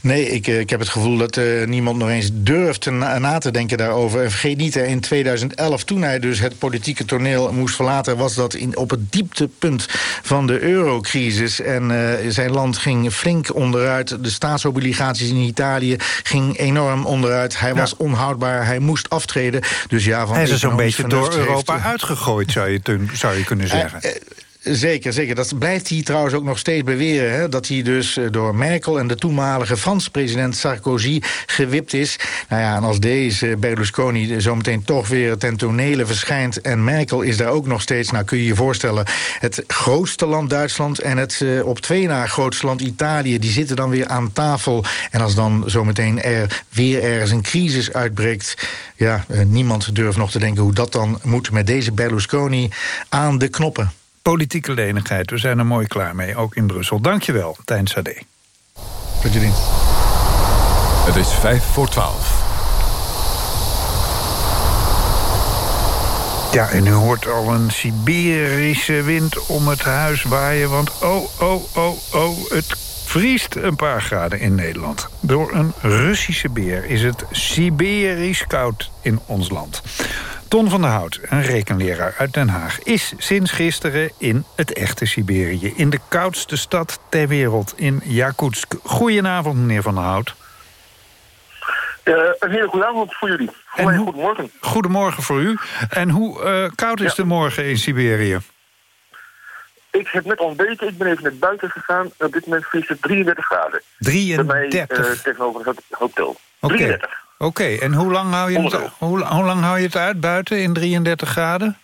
Nee, ik, eh, ik heb het gevoel dat eh, niemand nog eens durft na, na te denken daarover. En vergeet niet, in 2011, toen hij dus het politieke toneel moest verlaten... was dat in, op het dieptepunt van de eurocrisis. En eh, zijn land ging flink onderuit. De staatsobligaties in Italië ging enorm onderuit. Hij was onhoudbaar, hij moest aftreden. Dus ja, van Hij is zo'n beetje door heeft- Europa uitgegooid, zou je, ten- zou je kunnen zeggen. Zeker, zeker. Dat blijft hij trouwens ook nog steeds beweren. Hè? Dat hij dus eh, door Merkel en de toenmalige Franse president Sarkozy gewipt is. Nou ja, en als deze Berlusconi zometeen toch weer ten tonele verschijnt... en Merkel is daar ook nog steeds, nou kun je je voorstellen... het grootste land Duitsland en het eh, op twee na grootste land Italië... die zitten dan weer aan tafel. En als dan zometeen er weer ergens een crisis uitbreekt... ja, eh, niemand durft nog te denken hoe dat dan moet met deze Berlusconi aan de knoppen. Politieke lenigheid, we zijn er mooi klaar mee, ook in Brussel. Dankjewel, Tijn Sade. Tot je dienst. Het is vijf voor twaalf. Ja, en u hoort al een Siberische wind om het huis waaien... want oh, oh, oh, oh, het vriest een paar graden in Nederland. Door een Russische beer is het Siberisch koud in ons land. Ton van der Hout, een rekenleraar uit Den Haag... is sinds gisteren in het echte Siberië... in de koudste stad ter wereld, in Yakutsk. Goedenavond, meneer van der Hout. Eh, een hele goede avond voor jullie. Goedemorgen. Goedemorgen voor u. En hoe eh, koud is de morgen in Siberië? Ik heb net ontbeten, ik ben even naar buiten gegaan. Op dit moment vriest het 33 graden. Bij mij 33? eh, tegenover het hotel. Oké. 33. Oké, en hoe lang, hou je het, hoe, hoe lang hou je het uit buiten in 33 graden?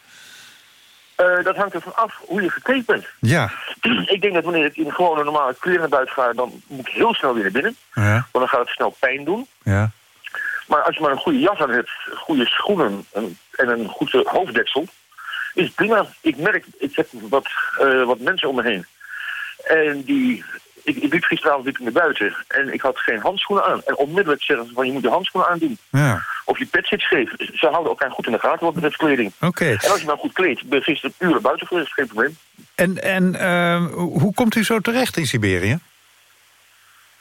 Eh, dat hangt ervan af hoe je gekleed bent. Ja. ik denk dat wanneer ik in gewone normale kleren naar buiten ga... dan moet ik heel snel weer naar binnen. Ja. Want dan gaat het snel pijn doen. Ja. Maar als je maar een goede jas aan hebt, goede schoenen en, en een goede hoofddeksel... is het prima. Ik merk, ik heb wat, eh, wat mensen om me heen. En die... Ik, ik liep gisteravond liep ik naar buiten en ik had geen handschoenen aan. En onmiddellijk zeggen ze van je moet je handschoenen aandoen. Ja. Of je pet zit scheef. Ze houden elkaar goed in de gaten wat betreft kleding. Oké. En als je nou goed kleedt, ben je gisteren uren buiten geweest, geen probleem. En, en eh, hoe komt u zo terecht in Siberië?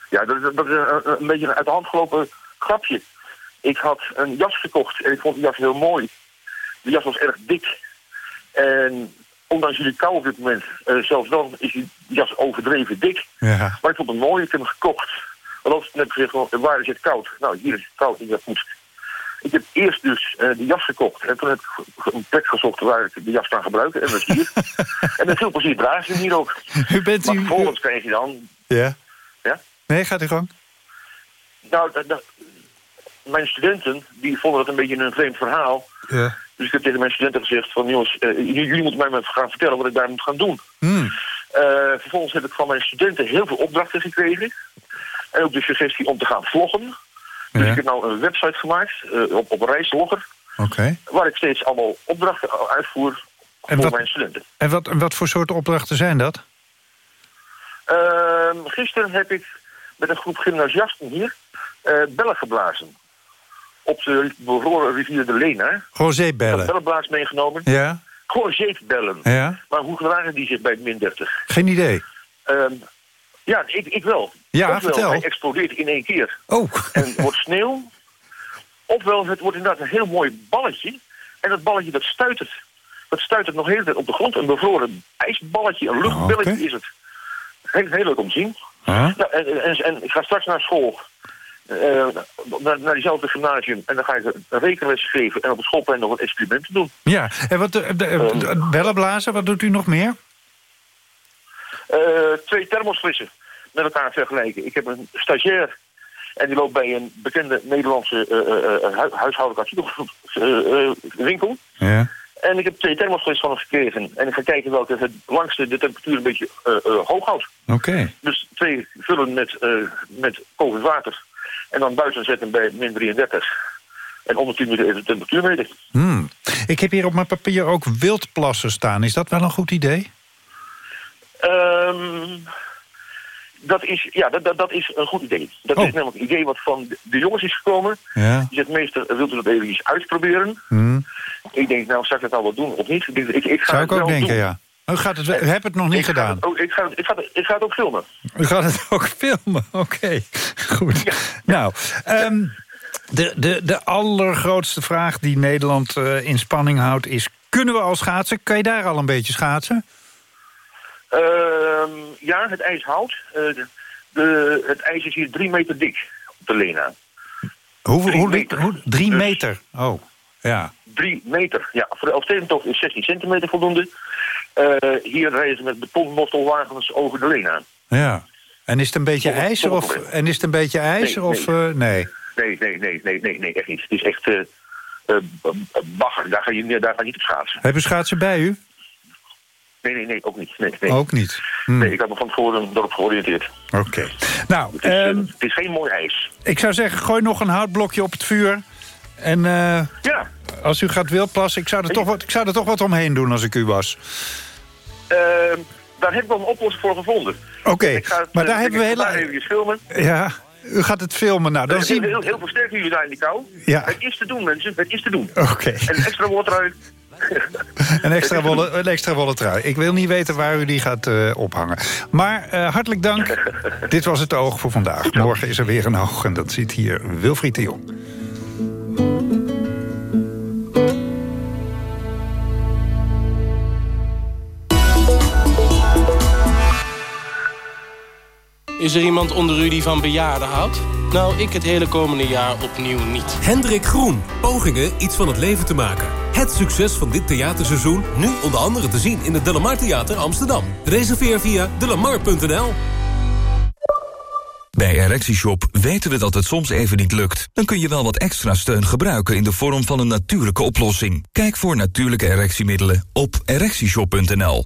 Ja, dat, is- dat is een, een beetje een uit de hand gelopen grapje. Ik had een jas gekocht en ik vond die jas heel mooi. De jas was erg dik. En ondanks jullie kou op dit moment, eh, zelfs dan is die jas overdreven dik. Ja. Maar ik vond het mooi, ik heb hem gekocht. Maar ook net gezegd, waar is het koud? Nou, hier is het koud, ik dat moest. Ik heb eerst dus eh die jas gekocht. En toen heb ik een plek gezocht waar ik de jas kan gebruiken. En dat is hier. en met veel plezier draag je hier ook. U bent maar u... vervolgens krijg je dan... Ja? Ja? Nee, gaat u gang. Nou, mijn studenten, die vonden het een beetje een vreemd verhaal. Ja. Dus ik heb tegen mijn studenten gezegd van... jongens, eh, jullie moeten mij maar gaan vertellen wat ik daar moet gaan doen. Hmm. Eh, vervolgens heb ik van mijn studenten heel veel opdrachten gekregen. En ook de suggestie om te gaan vloggen. Dus Ja. ik heb nou een website gemaakt eh, op, op Reislogger... Waar ik steeds allemaal opdrachten uitvoer En voor wat- mijn studenten. En wat, wat voor soort opdrachten zijn dat? Ehm, gisteren heb ik met een groep gymnasiasten hier bellen geblazen. Op de bevroren rivier de Lena. Ik Gewoon heb zeepbellen. bellenblaas meegenomen. Ja? Gewoon zeepbellen. Ja? Maar hoe gedragen die zich bij min 30? Geen idee. Ehm, ja, ik, ik wel. Ja, Ofwel, vertel. hij explodeert in één keer. Oh. En wordt sneeuw. Ofwel, het wordt inderdaad een heel mooi balletje. En dat balletje, dat stuitert. Dat stuitert nog heel tijd op de grond. Een bevroren ijsballetje, een luchtbelletje Oké. is het. Heel, heel leuk om te zien. Huh? Nou, en, en, en ik ga straks naar school. Eh, naar, naar diezelfde gymnasium. En dan ga ik een rekenles geven. En op het schoolplein nog wat experimenten doen. Ja, en wat, de, de- de- bellen blazen, wat doet u nog meer? Eh, twee thermosflessen met elkaar vergelijken. Ik heb een stagiair en die loopt bij een bekende Nederlandse eh, eh, eh, hu- huishoudelijk artikelwinkel. Ja. En ik heb twee thermosflessen van hem gekregen. En ik ga kijken welke het langste de temperatuur een beetje eh, eh, hoog houdt. Oké. Dus twee vullen met, eh met water. En dan buiten zetten bij min 33. En om de 10 minuten even de temperatuur meten. Hmm. Ik heb hier op mijn papier ook wildplassen staan. Is dat wel een goed idee? Ehm, dat, is, ja, dat, dat, dat is een goed idee. Dat Oh. is namelijk een idee wat van de, jongens is gekomen. Ja. Die zegt, meester, wilt u dat even uitproberen? Hmm. Ik denk, nou, zal ik het nou wel doen of niet? Ik, ik, ik ga Zou ik ook denken, doen. ja. U, gaat het, hebt het nog niet Ik gedaan. het ook- ik, ga, het- ik, ga ik ga het ook filmen. U gaat het ook filmen, oké. Goed. Nou, ehm, de, de, de allergrootste vraag die Nederland eh, in spanning houdt is... kunnen we al schaatsen? Kan je daar al een beetje schaatsen? Ehm, ja, het ijs houdt. Eh, de, de- het ijs is hier drie meter dik op de Lena. Hoe, Drie hoe, meter. hoe- drie Dus- meter? Oh, ja. Drie meter. Ja, voor de Elfstedentocht is 16 centimeter voldoende. Eh, hier rijden ze met betonmostelwagens over de Lena. ja. En is het een beetje ijs? Of, en is het een beetje ijs? Nee, of, nee. eh, nee. Nee, nee, nee, nee, nee, nee, echt niet. Het is echt eh eh, bagger. Daar ga, je, daar ga je niet op schaatsen. Hebben schaatsen bij u? Nee, nee, nee, ook niet. Nee, nee. Ook niet. Hm, nee ik had me van tevoren erop georiënteerd. Oké. Nou, Het is, eh, ehm, het is geen mooi ijs. ik zou zeggen, gooi nog een houtblokje op het vuur. En Ja, als u gaat wildplassen, ik zou, er toch wat, ik zou er toch wat omheen doen als ik u was. Ehm, daar heb ik wel een oplossing voor gevonden. Oké, maar daar hebben we vandaag even filmen. Ja, u gaat het filmen. Nou, dan heel, zien heel, heel veel sterk jullie daar in die kou. Ja. Het is te doen, mensen. Het is te doen. Oké. En extra watertrui. Een extra, wollen, een extra wollen trui. Ik wil niet weten waar u die gaat eh, ophangen. Maar eh, hartelijk dank. Dit was het oog voor vandaag. Morgen is er weer een oog en dat zit hier Wilfried de Jong. Is er iemand onder u die van bejaarden houdt? Nou, ik het hele komende jaar opnieuw niet. Hendrik Groen. Pogingen iets van het leven te maken. Het succes van dit theaterseizoen nu onder andere te zien in het Delamar Theater Amsterdam. Reserveer via delamar.nl. Bij ErectieShop weten we dat het soms even niet lukt. Dan kun je wel wat extra steun gebruiken in de vorm van een natuurlijke oplossing. Kijk voor natuurlijke erectiemiddelen op ErectieShop.nl.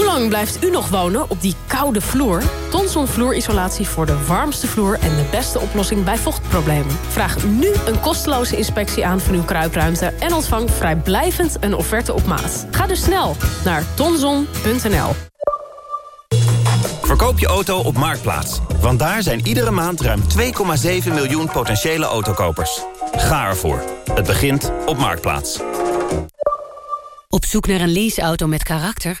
Hoe lang blijft u nog wonen op die koude vloer? Tonson vloerisolatie voor de warmste vloer en de beste oplossing bij vochtproblemen. Vraag nu een kosteloze inspectie aan van uw kruipruimte en ontvang vrijblijvend een offerte op maat. Ga dus snel naar tonson.nl. Verkoop je auto op Marktplaats. Want daar zijn iedere maand ruim 2,7 miljoen potentiële autokopers. Ga ervoor. Het begint op Marktplaats. Op zoek naar een leaseauto met karakter?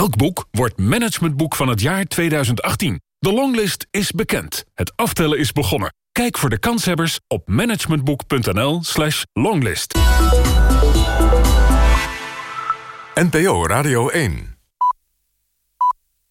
Welk boek wordt managementboek van het jaar 2018? De longlist is bekend. Het aftellen is begonnen. Kijk voor de kanshebbers op managementboek.nl slash longlist. NPO Radio 1